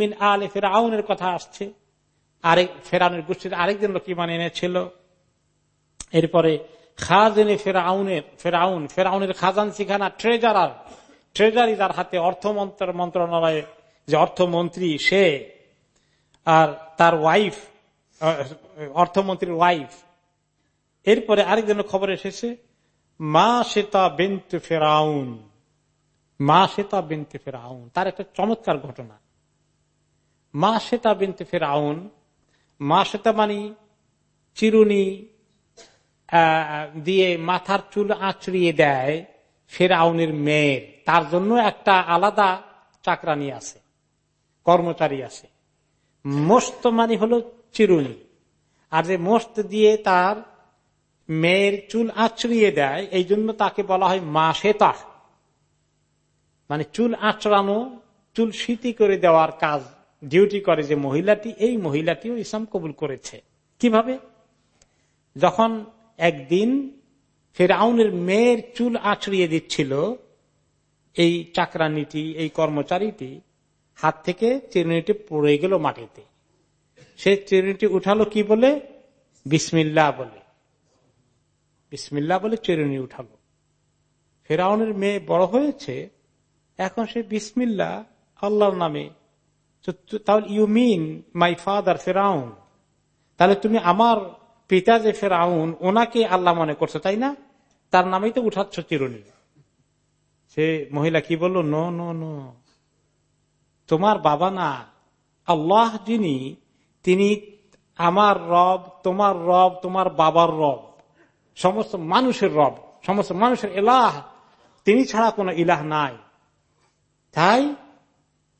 মিন আলে ফেরাউনের কথা আসছে। আরেক, ফেরাউনের গোষ্ঠীর আরেকজন লোক ইমান এনেছিল। এরপরে খাজনে ফেরাউনের, ফেরাউন, ফেরাউনের খাজান সিখানা ট্রেজারার ট্রেজারি তার হাতে অর্থ মন্ত্রণালয়ে যে অর্থমন্ত্রী সে আর তার ওয়াইফ অর্থমন্ত্রীর ওয়াইফ এরপরে আরেকজনের খবর এসেছে, মা সেতা বেন্তে ফেরাউন, মা সেতা বিনতে ফেরাউন। তার একটা চমৎকার ঘটনা। মা সেতা বিনতে ফেরাউন, মা সেতা মানি চিরুনি দিয়ে মাথার চুল আঁচড়িয়ে দেয় ফের ফেরাউনের মেয়ের। তার জন্য একটা আলাদা চাকরানি আছে, কর্মচারী আছে। মোস্ত মানি হলো চিরুনি। আর যে মোস্ত দিয়ে তার মেয়ের চুল আঁচড়িয়ে দেয়, এই জন্য তাকে বলা হয় মা সেতা মানে চুল আঁচড়ানো, চুল স্মৃতি করে দেওয়ার কাজ, ডিউটি করে যে মহিলাটি, এই মহিলাটিও ইসলাম কবুল করেছে। কীভাবে? যখন একদিন ফেরাউনের মেয়ের চুল আছড়িয়ে দিচ্ছিল এই চাকরানিটি, এই কর্মচারীটি। হাত থেকে চিরুনিটি পড়ে গেল মাটিতে। সে চিরুনিটি উঠালো কি বলে? বিসমিল্লা বলে। বিসমিল্লা বলে চিরুনি উঠালো। ফেরাউনের মেয়ে বড় হয়েছে। এখন সে বিসমিল্লা আল্লাহর নামে। তাহলে ইউ মিন মাই ফাদার ফেরাউন। তাহলে তুমি আমার পিতা যে ফেরাউন, ওনাকে আল্লাহ মনে করছ, তাই না? তার নামেই তো উঠাচ্ছ চিরুনি সে মহিলা কি বলল, নো নো নো। তোমার বাবা না, আল্লাহ যিনি, তিনি আমার রব, তোমার রব, তোমার বাবার রব। সমস্ত মানুষের রব, সমস্ত মানুষের এলাহ, তিনি ছাড়া কোনো ইলাহ নাই। তাই,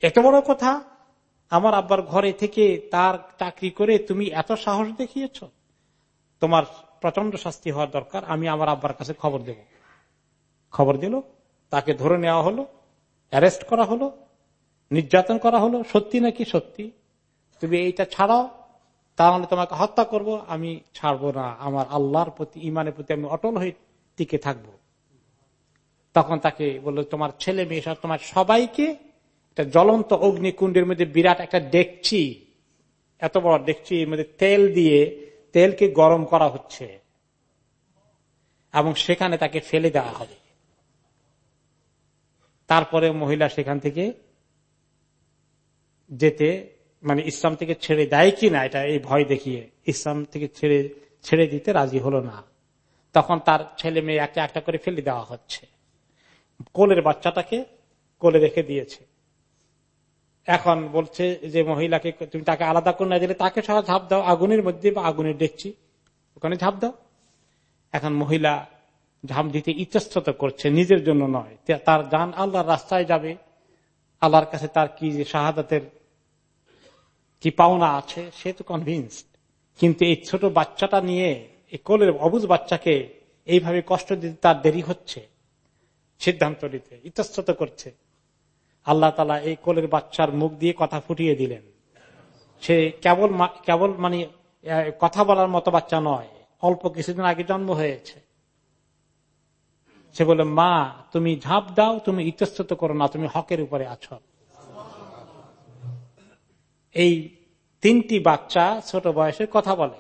এত বড় কথা? আমার আব্বার ঘরে থেকে তার চাকরি করে তুমি এত সাহস দেখিয়েছ? তোমার প্রচণ্ড শাস্তি হওয়ার দরকার, আমি আমার আব্বার কাছে খবর দেব। খবর দিল, তাকে ধরে নেওয়া হলো, অ্যারেস্ট করা হলো, নির্যাতন করা হলো, সত্যি নাকি সত্যি? তুমি এইটা ছাড়াও, তাহলে তোমাকে হত্যা করব, আমি ছাড়বো না। আমার আল্লাহর প্রতি ইমানের প্রতি আমি অটল হয়ে টিকে থাকব। তখন তাকে বলল, তোমার ছেলে মেয়ে সব, তোমার সবাইকে একটা জ্বলন্ত অগ্নিকুণ্ডের মধ্যে বিরাট একটা দেখছি। এত বড় দেখছি, এর মধ্যে তেল দিয়ে তেলকে গরম করা হচ্ছে এবং সেখানে তাকে ফেলে দেওয়া হবে। তারপরে মহিলা সেখান থেকে যেতে মানে ইসলাম থেকে ছেড়ে দেয় কি না, এটা এই ভয় দেখিয়ে ইসলাম থেকে ছেড়ে ছেড়ে দিতে রাজি হলো না। তখন তার ছেলে মেয়ে একটা একটা করে ফেলে দেওয়া হচ্ছে। কোলের বাচ্চাটাকে কোলে রেখে দিয়েছে। এখন বলছে যে মহিলাকে তুমি তাকে আলাদা করে না দিলে তাকে সহ ঝাঁপ দাও, আগুনের মধ্যে বা আগুনের দেখছি ওখানে ঝাঁপ দাও। এখন মহিলা ঝাঁপ দিতে ইতস্তত করছে, নিজের জন্য নয়। তার যান আল্লাহর রাস্তায় যাবে, আল্লাহর কাছে তার কি যে শাহাদাতের কি পাওনা আছে, সে তো কনভিন্সড কিন্তু এই ছোট বাচ্চাটা নিয়ে, এই কোলের অবুজ বাচ্চাকে এইভাবে কষ্ট দিতে তার দেরি হচ্ছে, সিদ্ধান্ত নিতে ইতস্তত করছে। আল্লাহ তালা এই কোলের বাচ্চার মুখ দিয়ে কথা ফুটিয়ে দিলেন। সে কেবল কেবল মানে কথা বলার মতো বাচ্চা নয়, অল্প কিছুদিন আগে জন্ম হয়েছে। সে বলে মা, তুমি ঝাঁপ দাও, তুমি ইতস্তত করো না, তুমি হকের উপরে আছো। এই তিনটি বাচ্চা ছোট বয়সে কথা বলে।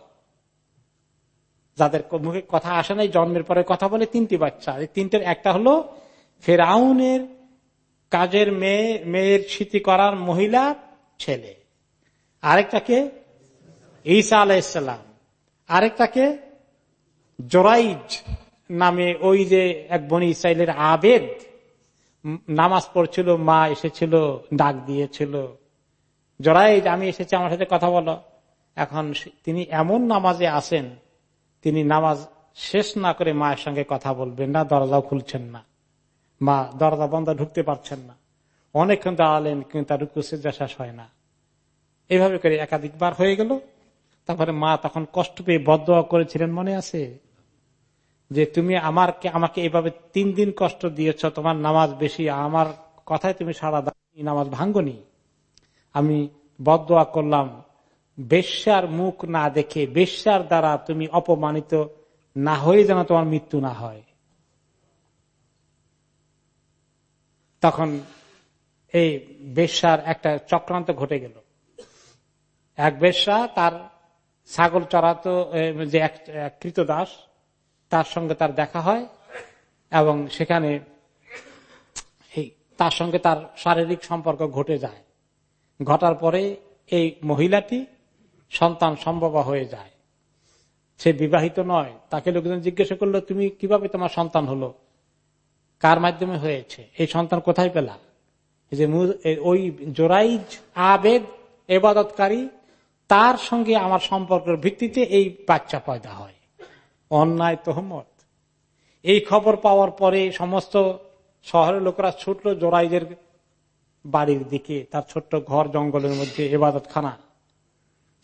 যাদের মুখে কথা আসে নাই, জন্মের পরে কথা বলে তিনটি বাচ্চা। এই তিনটের একটা হলো ফেরাউনের কাজের মেয়ে, মেয়ের স্মৃতি করার মহিলা ছেলে। আরেকটাকে ঈসা আলাইসাল্লাম আরেকটাকে জোরাইজ নামে ওই যে এক বনি ইসাইলের আবেদ নামাজ পড়ছিল, মা এসেছিল, ডাক দিয়েছিল। জোরাইজ, আমি এসেছি, আমার সাথে কথা বলো। এখন তিনি এমন নামাজে আসেন তিনি নামাজ শেষ না করে মায়ের সঙ্গে কথা বলবেন না, দরজাও খুলছেন না। মা দরজা বন্ধ ঢুকতে পারছেন না। অনেকক্ষণ দাঁড়ালেন কিন্তু তার রুকু শেষ হয় না। এভাবে করে একাধিকবার হয়ে গেল। তারপরে মা তখন কষ্ট পেয়ে বদ করেছিলেন, মনে আছে? যে তুমি আমার আমাকে এভাবে তিন দিন কষ্ট দিয়েছ, তোমার নামাজ বেশি, আমার কথায় তুমি সারা নামাজ ভাঙ্গনি। আমি বদোয়া করলাম, বেশ্যার মুখ না দেখে, বেশ্যার দ্বারা তুমি অপমানিত না হয়ে যেন তোমার মৃত্যু না হয়। তখন এই বেশ্যার একটা চক্রান্ত ঘটে গেল। এক বেশ্যা তার ছাগল চড়াতো যে এক কৃতদাস, তার সঙ্গে তার দেখা হয় এবং সেখানে তার সঙ্গে তার শারীরিক সম্পর্ক ঘটে যায়। ঘটার পরে এই মহিলাটি সন্তান সম্ভব হয়ে যায়। সে বিবাহিত নয়, তাকে লোকজন জিজ্ঞাসা করল, তুমি কীভাবে তোমার সন্তান হলো? কার মাধ্যমে হয়েছে? এই সন্তান কোথায় পেলা যে ওই জোরাইজ আবেদ এবাদতকারী, তার সঙ্গে আমার সম্পর্কের ভিত্তিতে এই বাচ্চা পয়দা হয়। অন্যায় তহমত। এই খবর পাওয়ার পরে সমস্ত শহরের লোকরা ছুটল জোরাইজের বাড়ির দিকে, তার ছোট্ট ঘর জঙ্গলের মধ্যে এবাদত খানা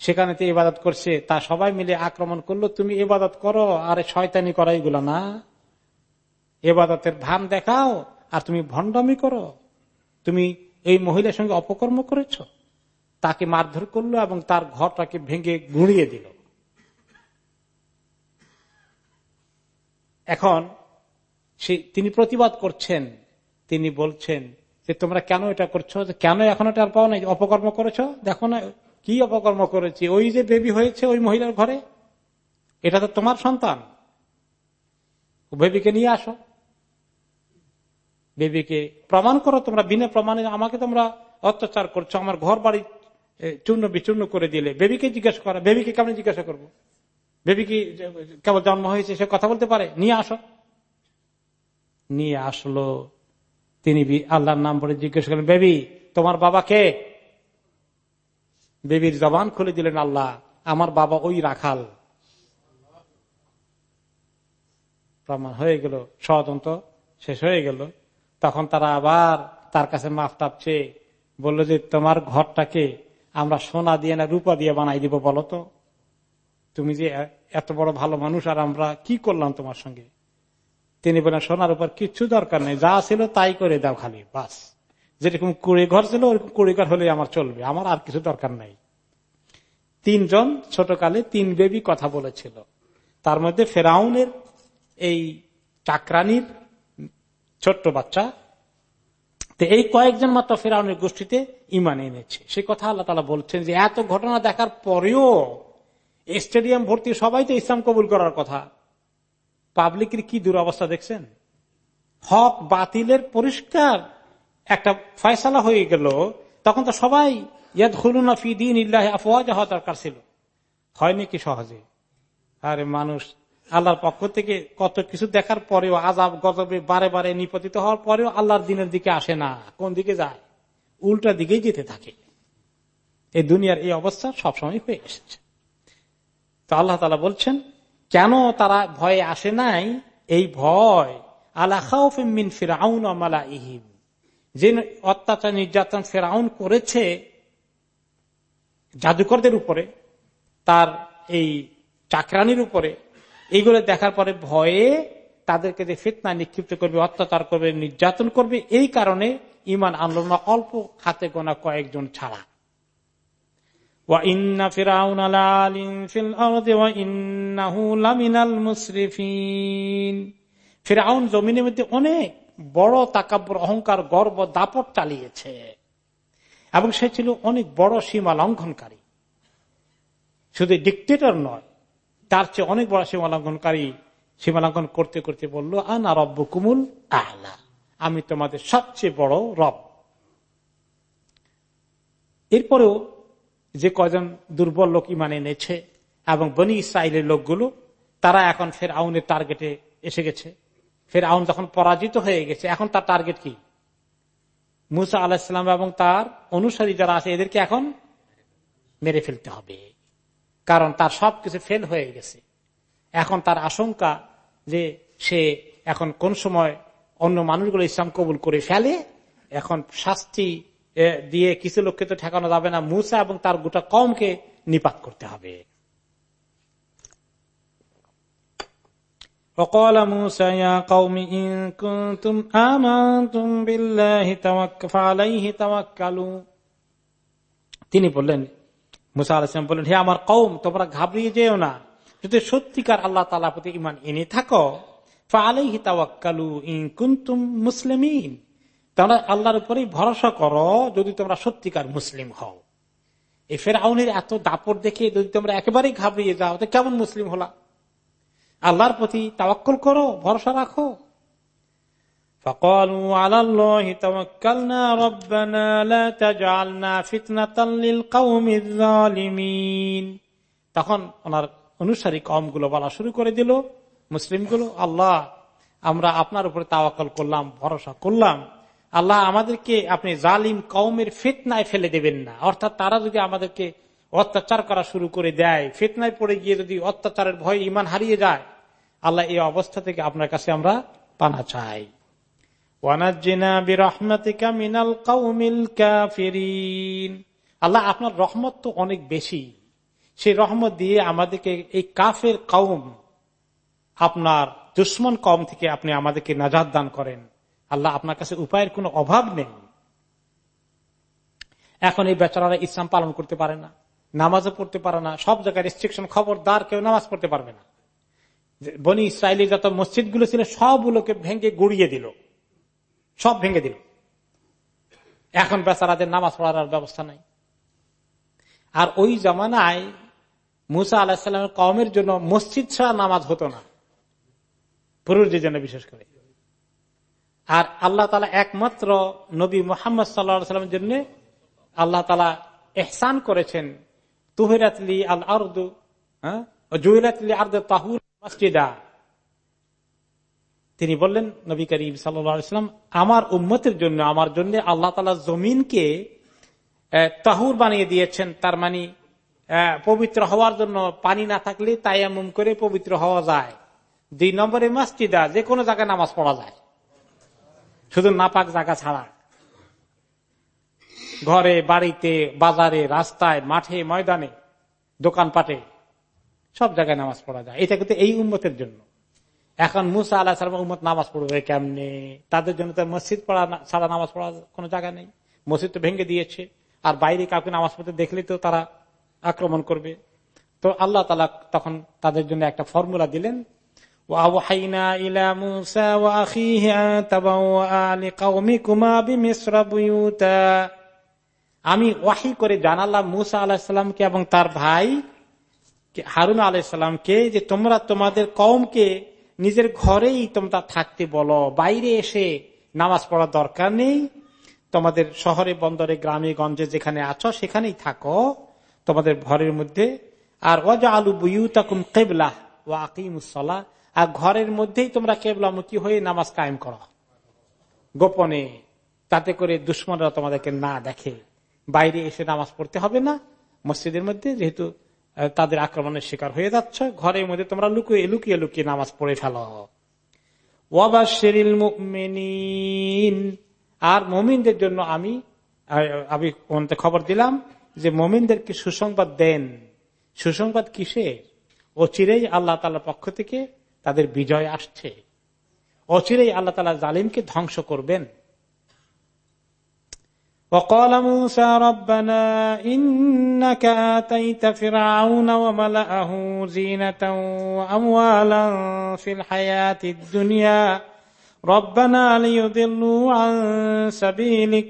সেখানে তো ইবাদত করছে, তা সবাই মিলে আক্রমণ করল, তুমি ইবাদত করো, আর শয়তানি করা এগুলো না। এবাদতের ধান দেখাও আর তুমি ভণ্ডামি করো। তুমি এই মহিলার সঙ্গে অপকর্ম করেছ। তাকে মারধর করল এবং তার ঘরটাকে ভেঙে গুঁড়িয়ে দিল। এখন সে তিনি প্রতিবাদ করছেন। তিনি বলছেন যে, তোমরা কেন এটা করছ? কেন এখন এটা আর পাও নাই? অপকর্ম করেছ? দেখো না, কি অপকর্ম করেছি? ওই যে বেবি হয়েছে ওই মহিলার ঘরে? এটা তো তোমার সন্তান। বেবিকে নিয়ে আসো। বেবিকে প্রমাণ করো, তোমরা বিনা প্রমাণে আমাকে তোমরা অত্যাচার করছ, আমার ঘর বাড়ি চূর্ণ বিচূর্ণ করে দিলে। বেবিকে জিজ্ঞাসা করা, বেবিকে কেমন জিজ্ঞাসা করব? বেবি কি কেবল জন্ম হয়েছে, সে কথা বলতে পারে? নিয়ে আসো। নিয়ে আসলো। তিনি আল্লাহর নাম বলে জিজ্ঞেস করলেন, বেবি, তোমার বাবা কে? বেবির জবান খুলে দিলেন আল্লাহ, আমার বাবা ওই রাখাল। প্রমাণ হয়ে গেল, ষড়যন্ত্র শেষ হয়ে গেল। তখন তারা আবার তার কাছে মাফ টাপছে বলল যে, তোমার ঘরটাকে আমরা সোনা দিয়ে না রূপা দিয়ে বানাই দিব বলো তো? তুমি যে এত বড় ভালো মানুষ, আর আমরা কি করলাম তোমার সঙ্গে? তিনি বলেন সোনার উপর কিচ্ছু দরকার নেই, যা ছিল তাই করে দাও খালি, বাস। যেরকম কুড়ি ঘর ছিল, ওরকম কুড়ি ঘর হলে আমার চলবে, আমার আর কিছু দরকার নাই। তিনজন ছোটকালে তিন বেবি কথা বলেছিল। তার মধ্যে ফেরাউনের এই চাকরানির ছোট্ট বাচ্চা। তো এই কয়েকজন মাত্র ফেরাউনের গোষ্ঠীতে ইমান এনেছে। সে কথা আল্লাহ তালা বলছেন যে, এত ঘটনা দেখার পরেও স্টেডিয়াম ভর্তি সবাই তো ইসলাম কবুল করার কথা। পাবলিকের কি দুরবস্থা দেখছেন? হক বাতিলের পরিষ্কার একটা ফয়সালা হয়ে গেল। তখন তো সবাই ইয়াদ হলুনা দিন ইল্লাহ আফওয়াজ হওয়া দরকার ছিল। হয়নি কি সহজে? আরে মানুষ আল্লাহর পক্ষ থেকে কত কিছু দেখার পরেও আজাব গজবে বারে বারে নিপতিত হওয়ার পরেও আল্লাহর দিনের দিকে আসে না। কোন দিকে যায়? উল্টা দিকেই যেতে থাকে। এই দুনিয়ার এই অবস্থা সবসময় হয়ে এসেছে। তো আল্লাহ তালা বলছেন, কেন তারা ভয়ে আসে নাই? এই ভয় আলাহিন যে অত্যাচার নির্যাতন ফেরাউন করেছে, জাদুকরদের উপরে, তার এই চাকরানির উপরে এইগুলো দেখার পরে ভয়ে তাদেরকে যে ফিতনা নিক্ষিপ্ত করবে, অত্যাচার করবে, নির্যাতন করবে, এই কারণে ইমান আনল না, অল্প হাতে গোনা কয়েকজন ছাড়া। ফিরাউন জমিনের মধ্যে অনেক বড় তাকাব্বর অহংকার, গর্ব, দাপট চালিয়েছে। এবং সে ছিল অনেক বড় সীমা লঙ্ঘনকারী। শুধু ডিকটেটর নয় তার চেয়ে অনেক বড় সীমা লঙ্ঘনকারী সীমা করতে করতে বলল, আনা রব্য কুমুল আহলা আমি তোমাদের সবচেয়ে বড় রব। এরপরেও যে কজন দুর্বল লোক ইমান এনেছে এবং বনি ইসরায়েলের লোকগুলো, তারা এখন ফের আউনের টার্গেটে এসে গেছে। ফের আউন যখন পরাজিত হয়ে গেছে, এখন তার টার্গেট কি? মুসা আলাহিসাম এবং তার অনুসারী যারা আছে, এদেরকে এখন মেরে ফেলতে হবে। কারণ তার সবকিছু ফেল হয়ে গেছে এখন তার আশঙ্কা যে সে এখন কোন সময় অন্য মানুষগুলো ইসলাম কবুল করে ফেলে এখন শাস্তি দিয়ে কিছু লোককে তো ঠেকানো যাবে না মুসা এবং তার গোটা কমকে নিপাত করতে হবে وقال موسى يا قوم إن كنتم آمنتم بالله فعليه توكلوا তিনি বললেন মুসা আলাম বললেন, হে আমার কৌম তোমরা ঘাবড়িয়ে যেও না। যদি সত্যিকার আল্লাহ তালা প্রতি ইমান এনে থাকো আলাইহি তাওয়াক্কালু ইন কুন্তুম মুসলিমিন। তোমরা আল্লাহর উপরেই ভরসা করো যদি তোমরা সত্যিকার মুসলিম হও। এই ফের আউনের এত দাপট দেখে যদি তোমরা একেবারেই ঘাবড়িয়ে যাও, তো কেমন মুসলিম হলা? আল্লাহর প্রতি তাওয়াক্কল করো, ভরসা রাখো। فقالوا على الله توكلنا ربنا لا تجعلنا فتنة للقوم الظالمين তখন ওনার অনুসারী কমগুলো বলা শুরু করে দিল মুসলিমগুলো আল্লাহ আমরা আপনার উপরে তাওয়াকল করলাম ভরসা করলাম আল্লাহ আমাদেরকে আপনি জালিম কৌমের ফিতনায় ফেলে দেবেন না অর্থাৎ তারা যদি আমাদেরকে অত্যাচার করা শুরু করে দেয় ফিতনায় পড়ে গিয়ে যদি অত্যাচারের ভয় ইমান হারিয়ে যায় আল্লাহ এই অবস্থা থেকে আপনার কাছে আমরা পানা চাই আল্লাহ আপনার রহমত তো অনেক বেশি। সেই রহমত দিয়ে আমাদেরকে এই কাফের কৌম আপনার দুশ্মন কম থেকে আপনি আমাদেরকে নাজাদ দান করেন। আল্লাহ আপনার কাছে উপায়ের কোনো অভাব নেই। এখন এই বেচারারা ইসলাম পালন করতে পারে না, নামাজও পড়তে পারে না, সব জায়গায় রেস্ট্রিকশন খবরদার, কেউ নামাজ পড়তে পারবে না। বনি ইসরায়েলি যত মসজিদগুলো ছিল, সবগুলোকে ভেঙে গুড়িয়ে দিল। সব ভেঙে দিল। এখন বেচারাদের নামাজ পড়ার ব্যবস্থা নাই। আর ওই জমানায় মুসা আলাহিসাল্লামের কমের জন্য মসজিদ ছাড়া নামাজ হতো না। পুরুষদের জন্য বিশেষ করে। আর আল্লাহ তালা একমাত্র নবী মোহাম্মদ সাল্লা সাল্লামের জন্য আল্লাহ তালা এহসান করেছেন তুহিরাতলি আল আরদু জুহিরাতলি আর্দ তাহুর মসজিদা। তিনি বললেন, নবী করিম সাল্লাম আমার উম্মতের জন্য, আমার জন্য আল্লাহ তালা জমিনকে তাহুর বানিয়ে দিয়েছেন। তার মানে পবিত্র হওয়ার জন্য পানি না থাকলে তাইয়ামুম করে পবিত্র হওয়া যায়। দুই নম্বরে মসজিদা যে কোনো জায়গায় নামাজ পড়া যায়। শুধু নাপাক জায়গা ছাড়া। ঘরে, বাড়িতে, বাজারে, রাস্তায়, মাঠে, ময়দানে, দোকানপাটে সব জায়গায় নামাজ পড়া যায়। এটা কিন্তু এই উম্মতের জন্য। এখন মুসা আল্লাহ সালাম উম্মত নামাজ পড়বে কেমনে? তাদের জন্য তো মসজিদ পড়া ছাড়া নামাজ পড়ার কোনো জায়গা নেই। মসজিদ তো ভেঙে দিয়েছে। আর বাইরে কাউকে নামাজ পড়তে দেখলে তো তারা আক্রমণ করবে। তো আল্লাহ তালা তখন তাদের জন্য একটা ফর্মুলা দিলেন আমি ওয়াহি করে জানালাম মুসা আলাহিসামকে এবং তার ভাই হারুন আলাইসাল্লামকে যে তোমরা তোমাদের কমকে নিজের ঘরেই তোমরা থাকতে বলো, বাইরে এসে নামাজ পড়ার দরকার নেই। তোমাদের শহরে, বন্দরে, গ্রামে, গঞ্জে যেখানে আছো, সেখানেই থাকো। তোমাদের ঘরের মধ্যে, আর ওয়াজা আলু বুয়ুতাকুম কেবলা ও আকিমুসলা আর ঘরের মধ্যেই তোমরা কেবলামুখী হয়ে নামাজ কায়েম করো। গোপনে, তাতে করে দুশ্মনরা তোমাদেরকে না দেখে। বাইরে এসে নামাজ পড়তে হবে না। মসজিদের মধ্যে যেহেতু তাদের আক্রমণের শিকার হয়ে যাচ্ছ। ঘরের মধ্যে তোমরা লুকিয়ে লুকিয়ে লুকিয়ে নামাজ পড়ে ফেলো। ওয়াবাশিরিল আর মমিনদের জন্য আমি আমি খবর দিলাম যে মমিনদেরকে সুসংবাদ দেন। সুসংবাদ কিসের অচিরেই আল্লাহ তালার পক্ষ থেকে তাদের বিজয় আসছে। অচিরেই আল্লাহ তালা জালিমকে ধ্বংস করবেন। وقال موسى ربنا إنك آتيت فرعون وملأه زينة وأموالا في الحياة الدنيا ربنا ليضلوا عن سبيلك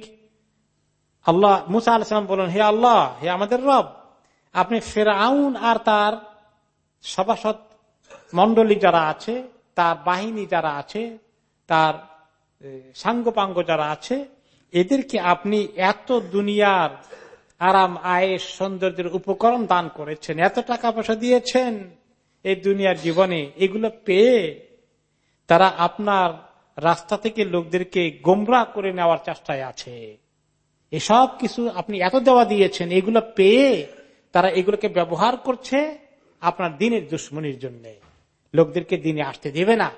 আল্লাহ মুসা আলাম বলুন হে আল্লাহ হে আমাদের রব আপনি ফেরাউন আর তার সভাসদ মন্ডলী যারা আছে তার বাহিনী যারা আছে তার সাঙ্গপাঙ্গ যারা আছে এদেরকে আপনি এত দুনিয়ার আরাম আয়েস সৌন্দর্যের উপকরণ দান করেছেন, এত টাকা পয়সা দিয়েছেন এই দুনিয়ার জীবনে, এগুলো পেয়ে তারা আপনার রাস্তা থেকে লোকদেরকে গোমরা করে নেওয়ার চেষ্টায় আছে। এসব কিছু আপনি এত দেওয়া দিয়েছেন, এগুলো পেয়ে তারা এগুলোকে ব্যবহার করছে আপনার দিনের দুশ্মনির জন্য। লোকদেরকে দিনে আসতে দেবে না।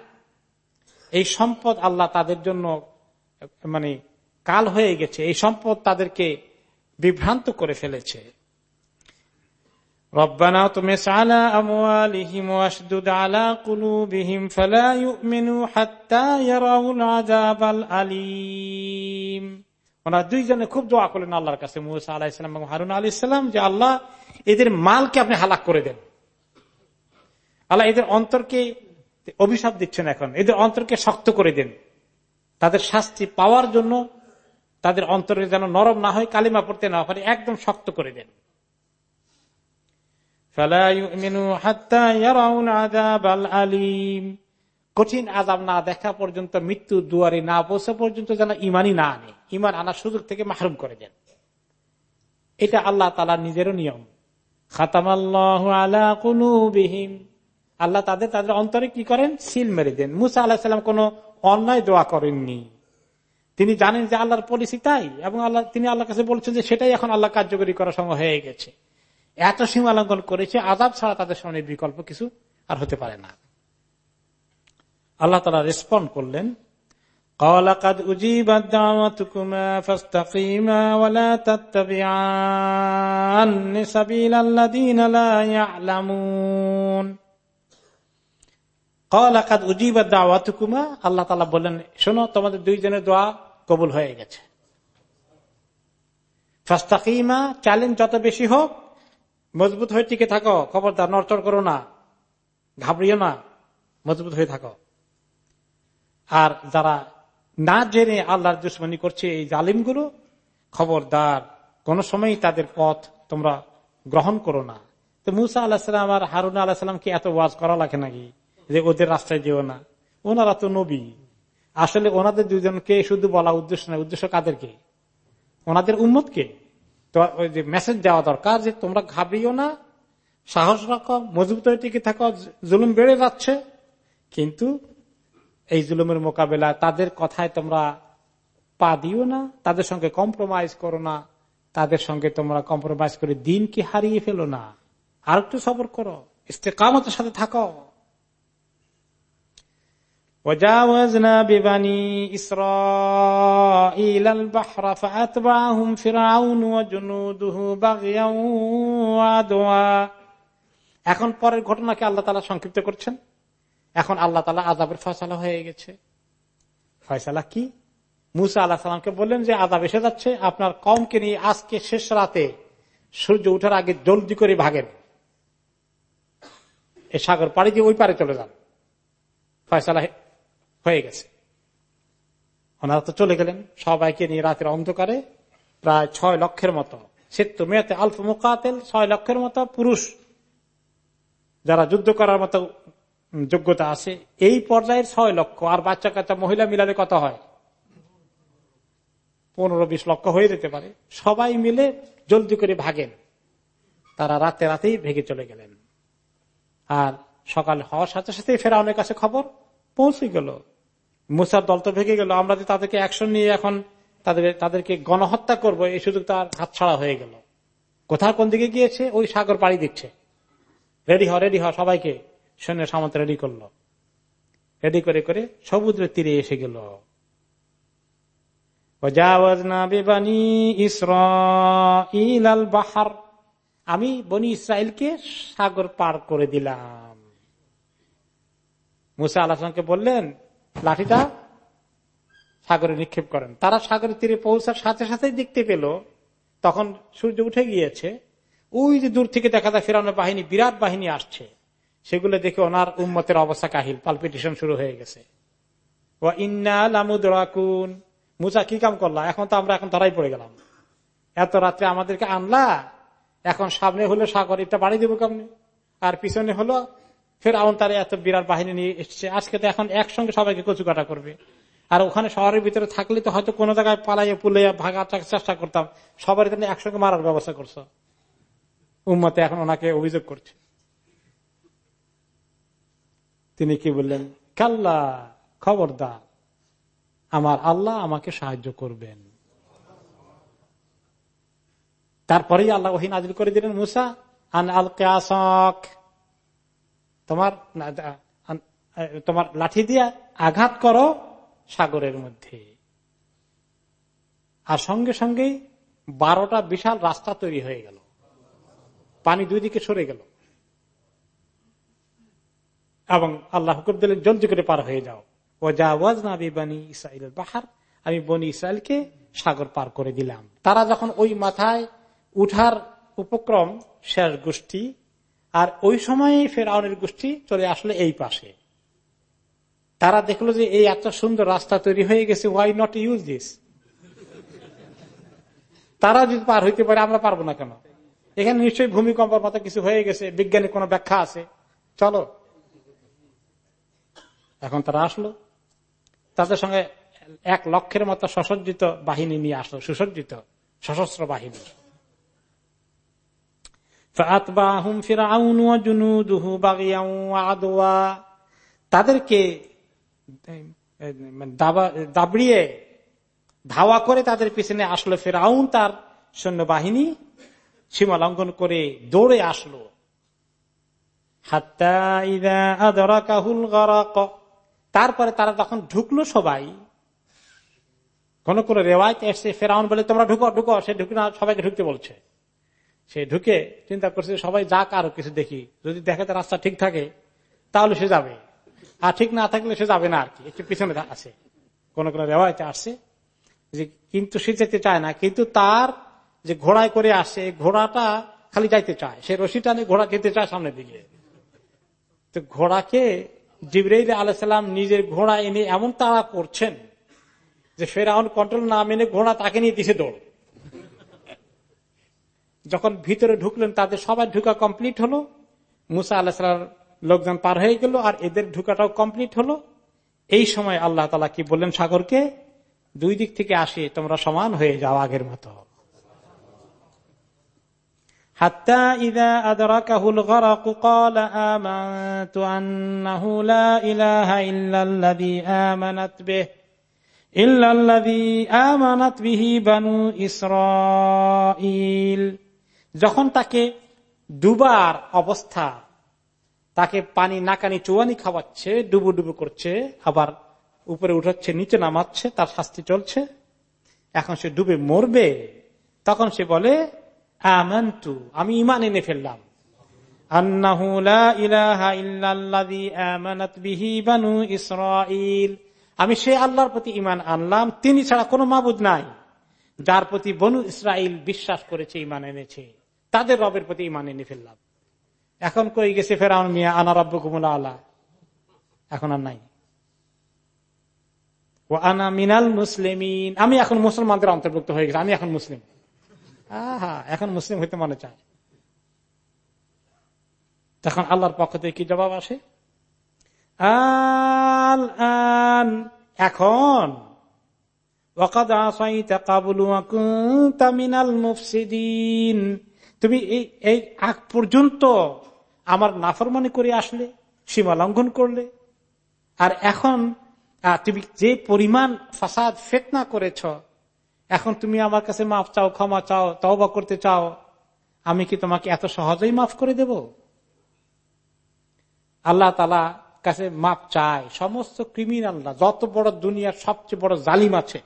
এই সম্পদ আল্লাহ তাদের জন্য মানে কাল হয়ে গেছে, এই সম্পদ তাদেরকে বিভ্রান্ত করে ফেলেছে। রব্বানা তুমি সালা আমওয়ালিহিম ওয়াশদুদ আলা কুলুবিহিম ফালা ওনারা দুইজনে খুব দোয়া করলেন আল্লাহর কাছে, মুসা আলাহ ইসলাম এবং হারুন আলী ইসলাম যে আল্লাহ এদের মালকে আপনি হালাক করে দেন। আল্লাহ এদের অন্তরকে অভিশাপ দিচ্ছেন এখন, এদের অন্তরকে শক্ত করে দেন। তাদের শাস্তি পাওয়ার জন্য তাদের অন্তরে যেন নরম না হয়, কালিমা পড়তে না পারে, একদম শক্ত করে দেন। কঠিন আজাব না দেখা পর্যন্ত, মৃত্যু দুয়ারে না বসে পর্যন্ত যেন ইমানই না আনে। ইমান আনার সুযোগ থেকে মাহরুম করে দেন। এটা আল্লাহ তালা নিজেরও নিয়ম। খাতামাল্লাহ আলা বিহীন আল্লাহ তাদের তাদের অন্তরে কি করেন? সিল মেরে দেন। মুসা আল্লাহ সাল্লাম কোন অন্যায় দোয়া করেননি। তিনি জানেন যে আল্লাহর পলিসি তাই, এবং আল্লাহ তিনি আল্লাহ কাছে বলছেন যে সেটাই এখন আল্লাহ কার্যকরী করার সময় হয়ে গেছে। এত সীমা লঙ্ঘন করেছে, আজাব ছাড়া তাদের সামনে বিকল্প কিছু আর হতে পারে না। আল্লাহ তালা রেসপন্ড করলেন আল্লাহ বললেন, শোনো, তোমাদের দুইজনের দোয়া কবুল হয়ে গেছে। ফাস্তাকিমা চ্যালেঞ্জ যত বেশি হোক, মজবুত হয়ে টিকে থাকো। খবরদার, নড়চড় করো না। ঘাবড়িও না। মজবুত হয়ে থাকো। আর যারা না জেনে আল্লাহর দুশ্মনী করছে এই জালিমগুলো, খবরদার, কোন সময় তাদের পথ তোমরা গ্রহণ করো না। তো মুসা আল্লাহ সাল্লাম আর হারুন আল্লাহ সাল্লামকে এত ওয়াজ করা লাগে নাকি? যে ওদের রাস্তায় যেও না। ওনারা তো নবী। আসলে ওনাদের দুজনকে শুধু বলা উদ্দেশ্য নয়। উদ্দেশ্য কাদেরকে? ওনাদের উন্মতকে তো ওই যে মেসেজ দেওয়া দরকার যে তোমরা ঘাবড়িও না, সাহস রাখো, মজবুত টিকে থাকো, জুলুম বেড়ে যাচ্ছে। কিন্তু এই জুলুমের মোকাবেলা তাদের কথায় তোমরা পা দিও না, তাদের সঙ্গে কম্প্রোমাইজ করো না, তাদের সঙ্গে তোমরা কম্প্রোমাইজ করে দিনকে হারিয়ে ফেলো না। আর একটু সবর করো, ইস্তেকামতের সাথে থাকো। وجاوزنا ببني إسرائيل البحر فأتبعهم فرعون وجنوده بغيا وعدوا এখন পরের ঘটনাকে আল্লাহ তালা সংক্ষিপ্ত করছেন এখন আল্লাহ তালা আজাবের ফয়সালা হয়ে গেছে ফয়সালা কি মুসা আল্লাহ সালামকে বললেন যে আজাব এসে যাচ্ছে আপনার কমকে নিয়ে আজকে শেষ রাতে সূর্য উঠার আগে জলদি করে ভাগেন এই সাগর পাড়ি দিয়ে ওই পারে চলে যান ফয়সালা হয়ে গেছে। ওনারা তো চলে গেলেন। সবাইকে নিয়ে রাতের অন্ধকারে প্রায় ছয় লক্ষের মতো সেতু মেয়েতে আলফ মোকাতেল, ছয় লক্ষের মতো পুরুষ যারা যুদ্ধ করার মতো যোগ্যতা আছে, এই পর্যায়ের ছয় লক্ষ। আর বাচ্চা কাচ্চা মহিলা মিলালে কত হয়? পনেরো বিশ লক্ষ হয়ে যেতে পারে। সবাই মিলে জলদি করে ভাগেন। তারা রাতে রাতেই ভেগে চলে গেলেন। আর সকাল হওয়ার সাথে সাথে ফেরাউনের কাছে খবর পৌঁছে গেল। মুসার দল তো ভেঙে গেল, আমরা যে তাদেরকে অ্যাকশন নিয়ে এখন তাদের, তাদেরকে গণহত্যা করব, এই সুযোগ তার হাত ছাড়া হয়ে গেল। কোথাও কোন দিকে গিয়েছে? ওই সাগর পাড়ি দিচ্ছে। রেডি হ রেডি হ, সবাইকে সৈন্য সামন্ত রেডি করল। রেডি করে করে সমুদ্রের তীরে এসে গেল। বাহার। আমি বনি ইসরায়েলকে সাগর পার করে দিলাম। মুসা আল্লাহকে বললেন লাঠিটা সাগরে নিক্ষেপ করেন। তারা সাগরের তীরে পৌঁছার সাথে সাথে দেখতে পেল, তখন সূর্য উঠে গিয়েছে, ওই যে দূর থেকে দেখা যায় ফেরানোর বাহিনী, বিরাট বাহিনী আসছে। সেগুলো দেখে ওনার উম্মতের অবস্থা কাহিল, পালপিটেশন শুরু হয়ে গেছে। ও ইন্নাকুন মুসা কি কাম করলা? এখন তো আমরা এখন ধরাই পড়ে গেলাম। এত রাত্রে আমাদেরকে আনলা? এখন সামনে হলো সাগর এটা বাড়ি দেবো কেমনি? আর পিছনে হলো ফের আউন তারা এত বিরাট বাহিনী নিয়ে এসছে। আজকে তো এখন একসঙ্গে সবাইকে কচু কাটা করবে। আর ওখানে শহরের ভিতরে থাকলে তো হয়তো কোনো জায়গায় পালাইয়া, পুলাইয়া, ভাগার চেষ্টা করতাম। সবার জন্য একসঙ্গে মারার ব্যবস্থা করছ। উম্মতে এখন ওনাকে অভিযোগ করছে। তিনি কি বললেন? কাল্লা, খবরদার, আমার আল্লাহ আমাকে সাহায্য করবেন। তারপরেই আল্লাহ ওহি নাজিল করে দিলেন মুসা, আন আল কেয়াসক। তোমার তোমার লাঠি দিয়ে আঘাত করো সাগরের মধ্যে। আর সঙ্গে সঙ্গেই বারোটা বিশাল রাস্তা তৈরি হয়ে গেল। পানি দুই দিকে সরে গেল। এবং আল্লাহ হুকুর দিলেন, জলদি করে পার হয়ে যাও। ও যা ওয়াজ না বানি ইসরাইল বাহার, আমি বনি ইসরায়েলকে সাগর পার করে দিলাম। তারা যখন ওই মাথায় উঠার উপক্রম শেষ গোষ্ঠী আর ওই সময়ে ফের আউনের গোষ্ঠী চলে আসলে এই পাশে। তারা দেখল যে এই এত সুন্দর রাস্তা তৈরি হয়ে গেছে ওয়াই নট ইউজ দিস তারা যদি পার হইতে পারে, আমরা পারব না কেন? এখানে নিশ্চয়ই ভূমিকম্পের মতো কিছু হয়ে গেছে বিজ্ঞানের কোন ব্যাখ্যা আছে। চলো। এখন তারা আসলো। তাদের সঙ্গে এক লক্ষের মতো সসজ্জিত বাহিনী নিয়ে আসলো, সুসজ্জিত সশস্ত্র বাহিনী। তাদেরকে দাবড়িয়ে ধাওয়া করে তাদের পিছনে আসলো ফেরাউন, তার সৈন্যবাহিনী। সীমা লঙ্ঘন করে দৌড়ে আসলো। তারপরে তারা তখন ঢুকলো সবাই, কোন কোন রেওয়ায়ত এসছে, ফেরাউন বলে, তোমরা ঢুকো ঢুকো। সে ঢুকে সবাইকে ঢুকতে বলছে। সে ঢুকে চিন্তা করছে, সবাই যাক আরও কিছু দেখি। যদি দেখে রাস্তা ঠিক থাকে, তাহলে সে যাবে। আর ঠিক না থাকলে সে যাবে না আর কি, একটু পিছনে আছে। কোন কোন রেওয়ায়তে আসছে যে, কিন্তু সে যেতে চায় না, কিন্তু তার যে ঘোড়ায় করে আসে ঘোড়াটা খালি যাইতে চায়। সে রশি টানে ঘোড়া খেতে চায় সামনের দিকে। তো ঘোড়াকে জিবরাইল আলাইসাল্লাম নিজের ঘোড়া এনে এমন তাড়া করছেন যে, ফেরাউন কন্ট্রোল না মেনে ঘোড়া তাকে নিয়ে দিছে দৌড়। যখন ভিতরে ঢুকলেন তাদের সবাই ঢুকা কমপ্লিট হলো মুসা আল্লাহ লোকজন পার হয়ে গেল আর এদের ঢুকাটাও কমপ্লিট হলো এই সময় আল্লাহ তালা কি বললেন সাগরকে দুই দিক থেকে আসে তোমরা সমান হয়ে যাও আগের মতো حتى إذا أدركه الغرق قال آمنت أنه لا إله إلا الذي آمنت به إلا الذي آمنت به بنو إسرائيل যখন তাকে ডুবার অবস্থা, তাকে পানি নাকানি চুয়ানি খাওয়াচ্ছে, ডুবু ডুবু করছে, আবার উপরে উঠাচ্ছে নিচে নামাচ্ছে, তার শাস্তি চলছে, এখন সে ডুবে মরবে, তখন সে বলে, আমন্তু, আমি ইমান এনে ফেললাম। আমি সে আল্লাহর প্রতি ইমান আনলাম, তিনি ছাড়া কোনো মাবুদ নাই, যার প্রতি বনু ইসরাইল বিশ্বাস করেছে ইমান এনেছে। তাদের রবের প্রতি ইমান এনে ফেললাম। এখন কই গেছে ফেরাউন মিয়া? আনা রব্ব কুমুলা আল্লাহ এখন আর নাই। ও আনা মিনাল মুসলিমিন। আমি এখন মুসলমানদের অন্তর্ভুক্ত হয়ে গেছি। আমি এখন মুসলিম। হা এখন মুসলিম হইতে মনে চায়। তখন আল্লাহর পক্ষ থেকে কি জবাব আসে? আল আন, এখন। তুমি এই এই আগ পর্যন্ত আমার নাফরমানি করে আসলে, সীমা লঙ্ঘন করলে। আর এখন তুমি যে পরিমাণ ফাসাদ, ফেতনা করেছ, এখন তুমি আমার কাছে মাফ চাও, ক্ষমা চাও, তওবা করতে চাও, আমি কি তোমাকে এত সহজেই মাফ করে দেব? আল্লাহ তালা কাছে মাপ চায়, সমস্ত ক্রিমিনালরা, যত বড় দুনিয়ার সবচেয়ে বড় জালিম আছে,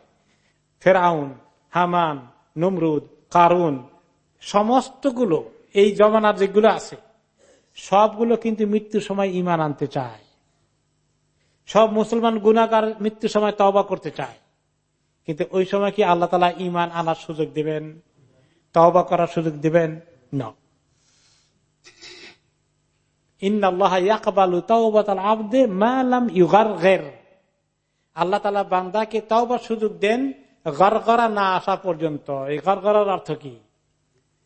ফেরাউন, হামান, নমরুদ, কারুন সমস্তগুলো, এই জমানার যেগুলো আছে, সবগুলো কিন্তু মৃত্যুর সময় ইমান আনতে চায়। সব মুসলমান গুণাগার মৃত্যুর সময় তবা করতে চায়। কিন্তু ওই সময় কি আল্লাহ তালা ইমান আনার সুযোগ দিবেন? তবা করার সুযোগ দিবেন? না। আল্লাহ তালা বান্দাকে তাওবার সুযোগ দেন গড়গড়া না আসা পর্যন্ত। এই গড়গড়ার অর্থ কি?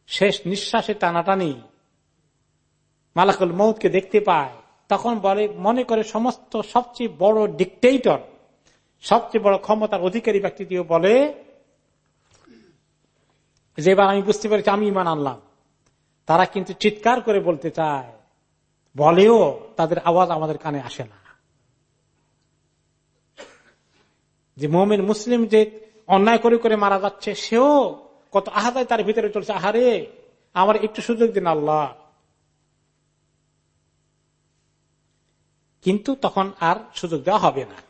শেষ নিঃশ্বাসে টানাটানি। মালাকুল মৌতকে দেখতে পায়। তখন বলে, মনে করে সমস্ত সবচেয়ে বড় ডিকটেটর সবচেয়ে বড় ক্ষমতার অধিকারী ব্যক্তিটিও বলে যে এবার আমি বুঝতে পেরেছি আমি ইমান আনলাম। তারা কিন্তু চিৎকার করে বলতে চায়, বলেও তাদের আওয়াজ আমাদের কানে আসে না। যে মোমেন মুসলিম যে অন্যায় করে করে মারা যাচ্ছে, সেও কত আহাদায় তার ভিতরে চলছে, আহারে, আমার একটু সুযোগ দিন আল্লাহ। কিন্তু তখন আর সুযোগ দেওয়া হবে না।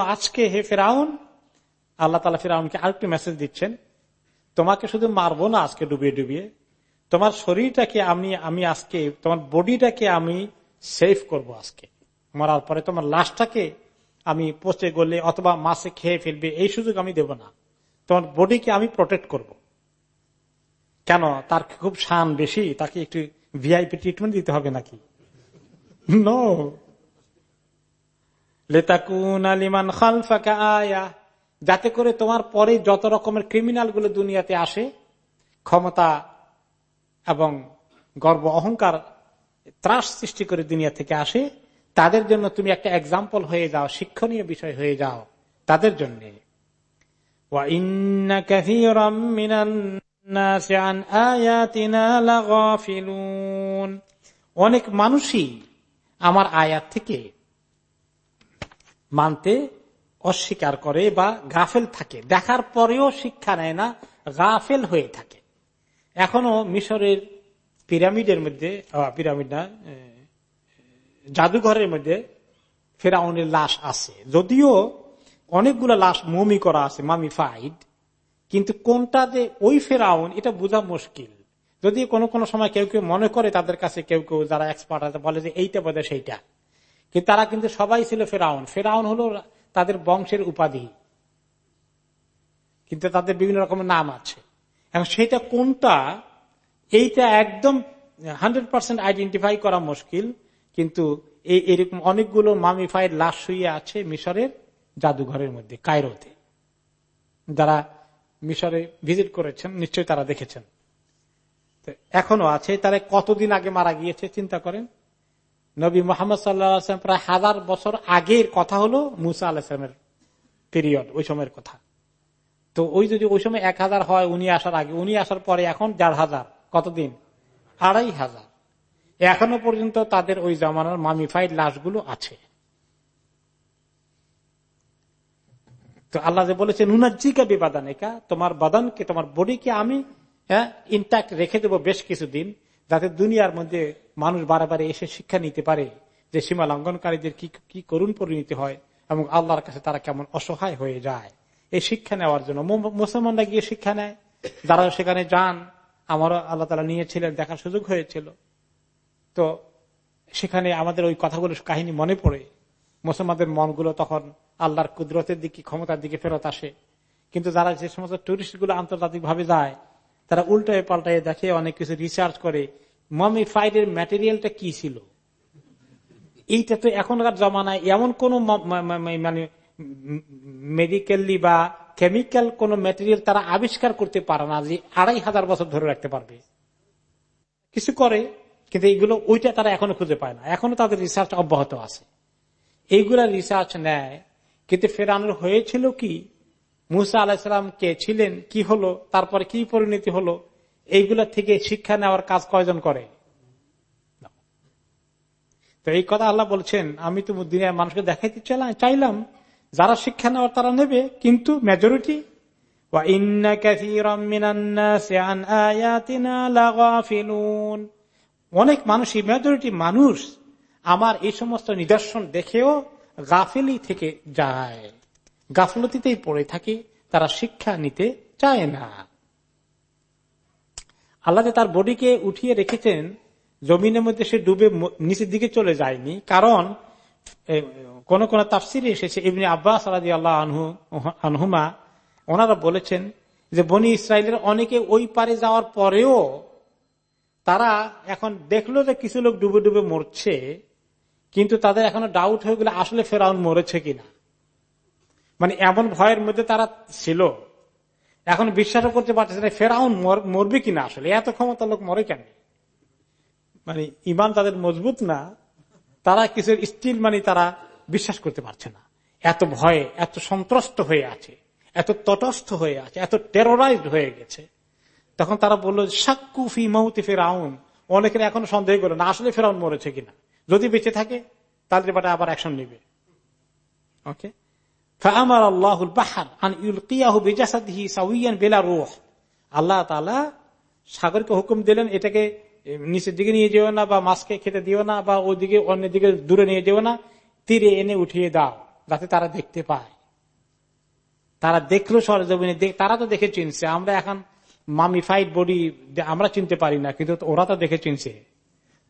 আজকে হে তালা মেসেজ দিচ্ছেন। তোমাকে শুধু মারবো না আজকে ডুবিয়ে ডুবিয়ে। তোমার শরীরটাকে আমি আমি আজকে, তোমার বডিটাকে আমি সেভ করব আজকে। মরার পরে তোমার লাশটাকে আমি পচে গলে অথবা মাছে খেয়ে ফেলবে, এই সুযোগ আমি দেব না। তোমার বডিকে আমি প্রোটেক্ট করব। কেন? তার খুব শান বেশি, তাকে একটু ভিআইপি ট্রিটমেন্ট দিতে হবে নাকি? নো আলিমান আয়া। যাতে করে তোমার পরে যত রকমের ক্রিমিনালগুলো দুনিয়াতে আসে, ক্ষমতা এবং গর্ব অহংকার ত্রাস সৃষ্টি করে দুনিয়া থেকে আসে তাদের জন্য তুমি একটা এক্সাম্পল হয়ে যাও, শিক্ষণীয় বিষয় হয়ে যাও, তাদের জন্য। অনেক মানুষই আমার আয়াত থেকে মানতে অস্বীকার করে বা গাফেল থাকে। দেখার পরেও শিক্ষা নেয় না, গাফেল হয়ে থাকে। এখনও মিশরের পিরামিডের মধ্যে পিরামিড না জাদুঘরের মধ্যে ফেরাউনের লাশ আছে। যদিও অনেকগুলো লাশ মমি করা আছে, মামিফাইড, কিন্তু কোনটা যে ওই ফেরাউন, এটা বোঝা মুশকিল। যদি কোনো কোনো সময় কেউ কেউ মনে করে তাদের কাছে কেউ কেউ যারা এক্সপার্ট আছে, বলে যে এইটা বোধ সেইটা। কিন্তু তারা কিন্তু সবাই ছিল ফেরাউন। ফেরাউন হলো তাদের বংশের উপাধি। কিন্তু তাদের বিভিন্ন রকমের নাম আছে। এখন সেটা কোনটা, এইটা একদম হান্ড্রেড পার্সেন্ট আইডেন্টিফাই করা মুশকিল। কিন্তু এই এরকম অনেকগুলো মামিফাইড লাশ শুয়ে আছে মিশরের জাদুঘরের মধ্যে, কায়রোতে। যারা মিশরে ভিজিট করেছেন, নিশ্চয়ই তারা দেখেছেন। এখনও আছে, তারা কতদিন আগে মারা গিয়েছে চিন্তা করেন? নবী মোহাম্মদ সাল্লাম প্রায় হাজার বছর আগের কথা হলো মুসা আলাহামের পিরিয়ড ওই সময়ের কথা। তো ওই যদি ওই সময় এক হাজার হয়, উনি আসার আগে, উনি আসার পরে এখন দেড় হাজার? কতদিন? আড়াই হাজার। এখনও পর্যন্ত তাদের ওই জামানার মামিফাইড লাশগুলো আছে। তো আল্লাহ যে বলেছে নুনাজিকা বিবাদানিকা তোমার বাদানকে, তোমার বডিকে আমি ইন্ট্যাক্ট রেখে দেবো বেশ কিছুদিন, যাতে দুনিয়ার মধ্যে মানুষ বারে এসে শিক্ষা নিতে পারে যে সীমা লঙ্ঘনকারীদের কি কি করুণ পরিণতি হয় এবং আল্লাহর কাছে তারা কেমন অসহায় হয়ে যায়। এই শিক্ষা নেওয়ার জন্য মুসলমানরা গিয়ে শিক্ষা নেয়। যারা সেখানে যান, আমারও আল্লাহ তালা নিয়েছিলেন, দেখার সুযোগ হয়েছিল। তো সেখানে আমাদের ওই কথাগুলো কাহিনী মনে পড়ে। মুসলমানদের মনগুলো তখন আল্লাহর কুদরতের দিকে, ক্ষমতার দিকে ফেরত আসে। কিন্তু যারা যে সমস্ত টুরিস্টগুলো আন্তর্জাতিক ভাবে যায়, তারা উল্টায় পাল্টায় দেখে, অনেক কিছু রিসার্চ করে মমি ফাইডের ম্যাটেরিয়ালটা কি ছিল? এইটা তো এখনকার জমানায় এমন কোন মানে মেডিকেলি বা কেমিক্যাল কোন ম্যাটেরিয়াল তারা আবিষ্কার করতে পারে না যে আড়াই হাজার বছর ধরে রাখতে পারবে। কিছু করে কিন্তু এইগুলো ওইটা তারা এখনো খুঁজে পায় না এখনো তাদের রিসার্চ অব্যাহত আছে এইগুলা রিসার্চ নেয় কিন্তু ফেরানোর হয়েছিল কি মুসা আলাহিসাম কে ছিলেন কি হলো তারপরে কি পরিণতি হলো এইগুলা থেকে শিক্ষা নেওয়ার কাজ কয়জন করে তো এই কথা আল্লাহ বলছেন আমি তো দুনিয়ার মানুষকে দেখাইতে চাইলাম যারা শিক্ষা নেওয়ার তারা নেবে কিন্তু মেজরিটি وَإِنَّ كَثِيرًا مِّنَ النَّاسِ عَنْ آيَاتِنَا لَغَافِلُونَ অনেক মানুষই মেজরিটি মানুষ আমার এই সমস্ত নিদর্শন দেখেও গাফিলি থেকে যায়। গাফলতিতেই পড়ে থাকে, তারা শিক্ষা নিতে চায় না। আল্লাহ তার বডিকে উঠিয়ে রেখেছেন, জমিনের মধ্যে সে ডুবে নিচের দিকে চলে যায়নি, কারণ কোন কোন তাফসিরে এসেছে এমনি আব্বাস আলাদি আল্লাহ আনহু, আনহুমা, ওনারা বলেছেন যে বনি ইসরায়েলের অনেকে ওই পারে যাওয়ার পরেও তারা এখন দেখল যে কিছু লোক ডুবে ডুবে মরছে, কিন্তু তাদের এখনও ডাউট হয়ে গেলে আসলে ফেরাউন মরেছে কিনা। মানে এমন ভয়ের মধ্যে তারা ছিল। এখন বিশ্বাসও করতে পারতেছে না ফেরাউন মর- মরবে কিনা আসলে। এত ক্ষমতা লোক মরে কেন? মানে ইমান তাদের মজবুত না, তারা কিছু স্টিল মানে তারা বিশ্বাস করতে পারছে না। এত ভয়ে, এত সন্ত্রস্ত হয়ে আছে, এত তটস্থ হয়ে আছে, এত টেরোরাইজড হয়ে গেছে। তখন তারা বলল সাক্কু ফি মহতি ফেরাউন। অনেকের এখনও সন্দেহ করল, না, আসলে ফেরাউন মরেছে কিনা? যদি বেঁচে থাকে, তাদের ব্যাপারে আবার অ্যাকশন নেবে। ওকে ফাহামার আল্লাহুল বাহার আন ইউলকিয়াহু বেজাসাদহি বেলা রোহ। আল্লাহ তাআলা সাগরকে হুকুম দিলেন, এটাকে নিচের দিকে নিয়ে যেও না বা মাছকে খেতে দিও না বা ওদিকে অন্যদিকে দূরে নিয়ে যেও না, তীরে এনে উঠিয়ে দাও, যাতে তারা দেখতে পায়। তারা দেখল সরজমিনে তারা তো দেখে চিনছে, আমরা এখন মামিফাইড বডি আমরা চিনতে পারি না, কিন্তু ওরা তো দেখে চিনছে।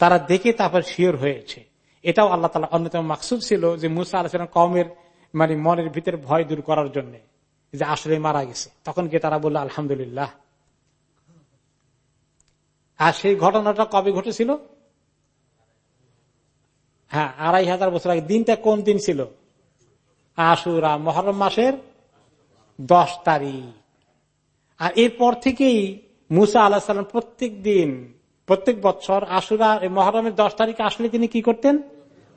তারা দেখে তারপর শিওর হয়েছে। এটাও আল্লাহ তালা অন্যতম মাকসুদ ছিল যে মুসা আলাহ কমের মানে মনের ভিতরে ভয় দূর করার জন্য, যে আসলে মারা গেছে। তখন গিয়ে তারা বলল, আলহামদুলিল্লাহ। আর সেই ঘটনাটা কবে ঘটেছিল? হ্যাঁ আড়াই হাজার বছর আগে। দিনটা কোন দিন ছিল? আশুরা মহরম মাসের দশ তারিখ। আর এরপর থেকেই মুসা আল্লাহ সাল্লাম প্রত্যেক দিন, প্রত্যেক বছর এই মহরমের দশ তারিখে আসলে তিনি কি করতেন?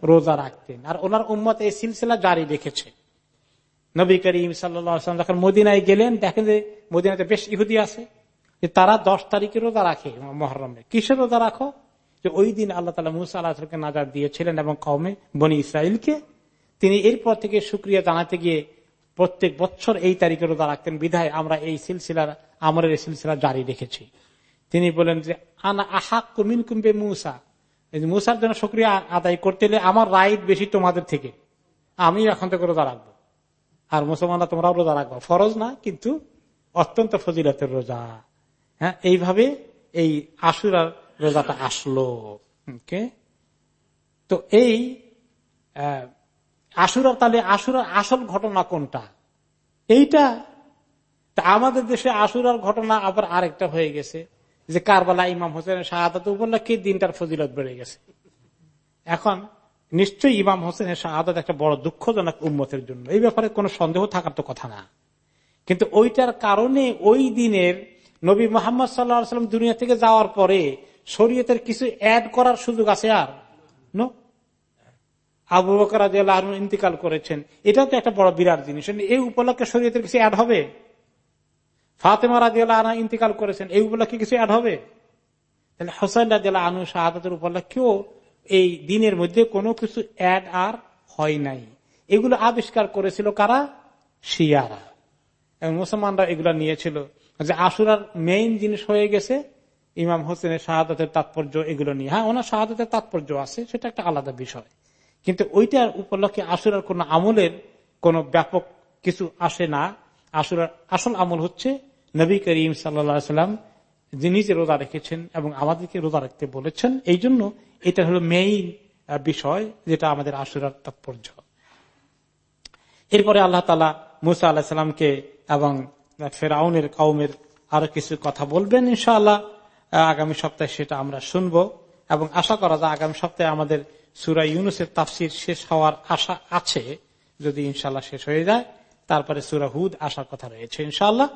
রোজা রাখতেন। আর ওনার উম্মত এই সিলসিলা জারি রেখেছে। নবী করিম সাল্লাম যখন মদিনায় গেলেন, দেখেন যে মদিনাতে বেশ ইহুদি আছে। যে তারা দশ তারিখে রোজা রাখে মহরমে। কিসের রোজা রাখো? যে ওই দিন আল্লাহ তালা মুসা আল্লাহকে নাজার দিয়েছিলেন এবং কমে বনি ইসরায়েলকে তিনি এরপর থেকে সুক্রিয়া জানাতে গিয়ে প্রত্যেক বছর এই তারিখে রোজা রাখতেন। বিধায় আমরা এই সিলসিলার, আমলের এই সিলসিলা জারি রেখেছি। তিনি বলেন যে, আনা আহাক কুমিন কুম্বে মুসা। মুসার জন্য সক্রিয় আদায় করতে হলে আমার রাইট বেশি তোমাদের থেকে। আমি এখন থেকে রোজা রাখব। আর মুসলমানরা তোমরাও রোজা রাখব। ফরজ না, কিন্তু অত্যন্ত ফজিলতের রোজা। হ্যাঁ এইভাবে এই আশুরার রোজাটা আসলো। তো এই আহ, আশুরার তাহলে আশুরার আসল ঘটনা কোনটা? এইটা আমাদের দেশে আশুরার ঘটনা আবার আরেকটা হয়ে গেছে যে কারবালা ইমাম হোসেনের শাহাদাত উপলক্ষে দিনটার ফজিলত বেড়ে গেছে। এখন নিশ্চয়ই ইমাম হোসেনের শাহাদাত একটা বড় দুঃখজনক উন্মতের জন্য। এই ব্যাপারে কোনো সন্দেহ থাকার তো কথা না। কিন্তু ওইটার কারণে ওই দিনের নবী মোহাম্মদ সাল্লাহ সাল্লাম দুনিয়া থেকে যাওয়ার পরে শরীয়তের কিছু অ্যাড করার সুযোগ আছে আর? নো আবু বকর আনহু ইন্তিকাল করেছেন। এটাও তো একটা বড় বিরাট জিনিস। এই উপলক্ষে শরীয়তের কিছু অ্যাড হবে? ফাতেমা রাজিয়াল্লাহ আনহা ইন্তিকাল করেছেন। এই উপলক্ষে কিছু অ্যাড হবে? তাহলে হোসেন রাজিয়াল্লাহ আনহু শাহাদাতের উপলক্ষেও এই দিনের মধ্যে কোনো কিছু অ্যাড আর হয় নাই। এগুলো আবিষ্কার করেছিল কারা? শিয়ারা। এবং মুসলমানরা এগুলো নিয়েছিল। যে আশুরার মেইন জিনিস হয়ে গেছে, ইমাম হোসেনের শাহাদাতের তাৎপর্য এগুলো নিয়ে। হ্যাঁ ওনার শাহাদাতের তাৎপর্য আছে, সেটা একটা আলাদা বিষয়। কিন্তু ওইটার উপলক্ষে আশুরার কোন আমলের কোন ব্যাপক কিছু আসে না। আশুরার আসল আমল হচ্ছে নবী করিম সাল্লাম যিনি যে রোজা রেখেছেন এবং আমাদেরকে রোজা রাখতে বলেছেন। এই জন্য এটা হলো মেইন বিষয় যেটা আমাদের আশুরার তাৎপর্য। এরপরে আল্লাহ তালা মুসা আল্লাহ সাল্লামকে এবং ফেরাউনের কাউমের আরও কিছু কথা বলবেন ইনশাআল্লাহ। আগামী সপ্তাহে সেটা আমরা শুনব। এবং আশা করা যায় আগামী সপ্তাহে আমাদের সুরা ইউনুসের তাফসির শেষ হওয়ার আশা আছে, যদি ইনশাল্লাহ শেষ হয়ে যায়, তারপরে সুরা হুদ আসার কথা রয়েছে ইনশাআল্লাহ।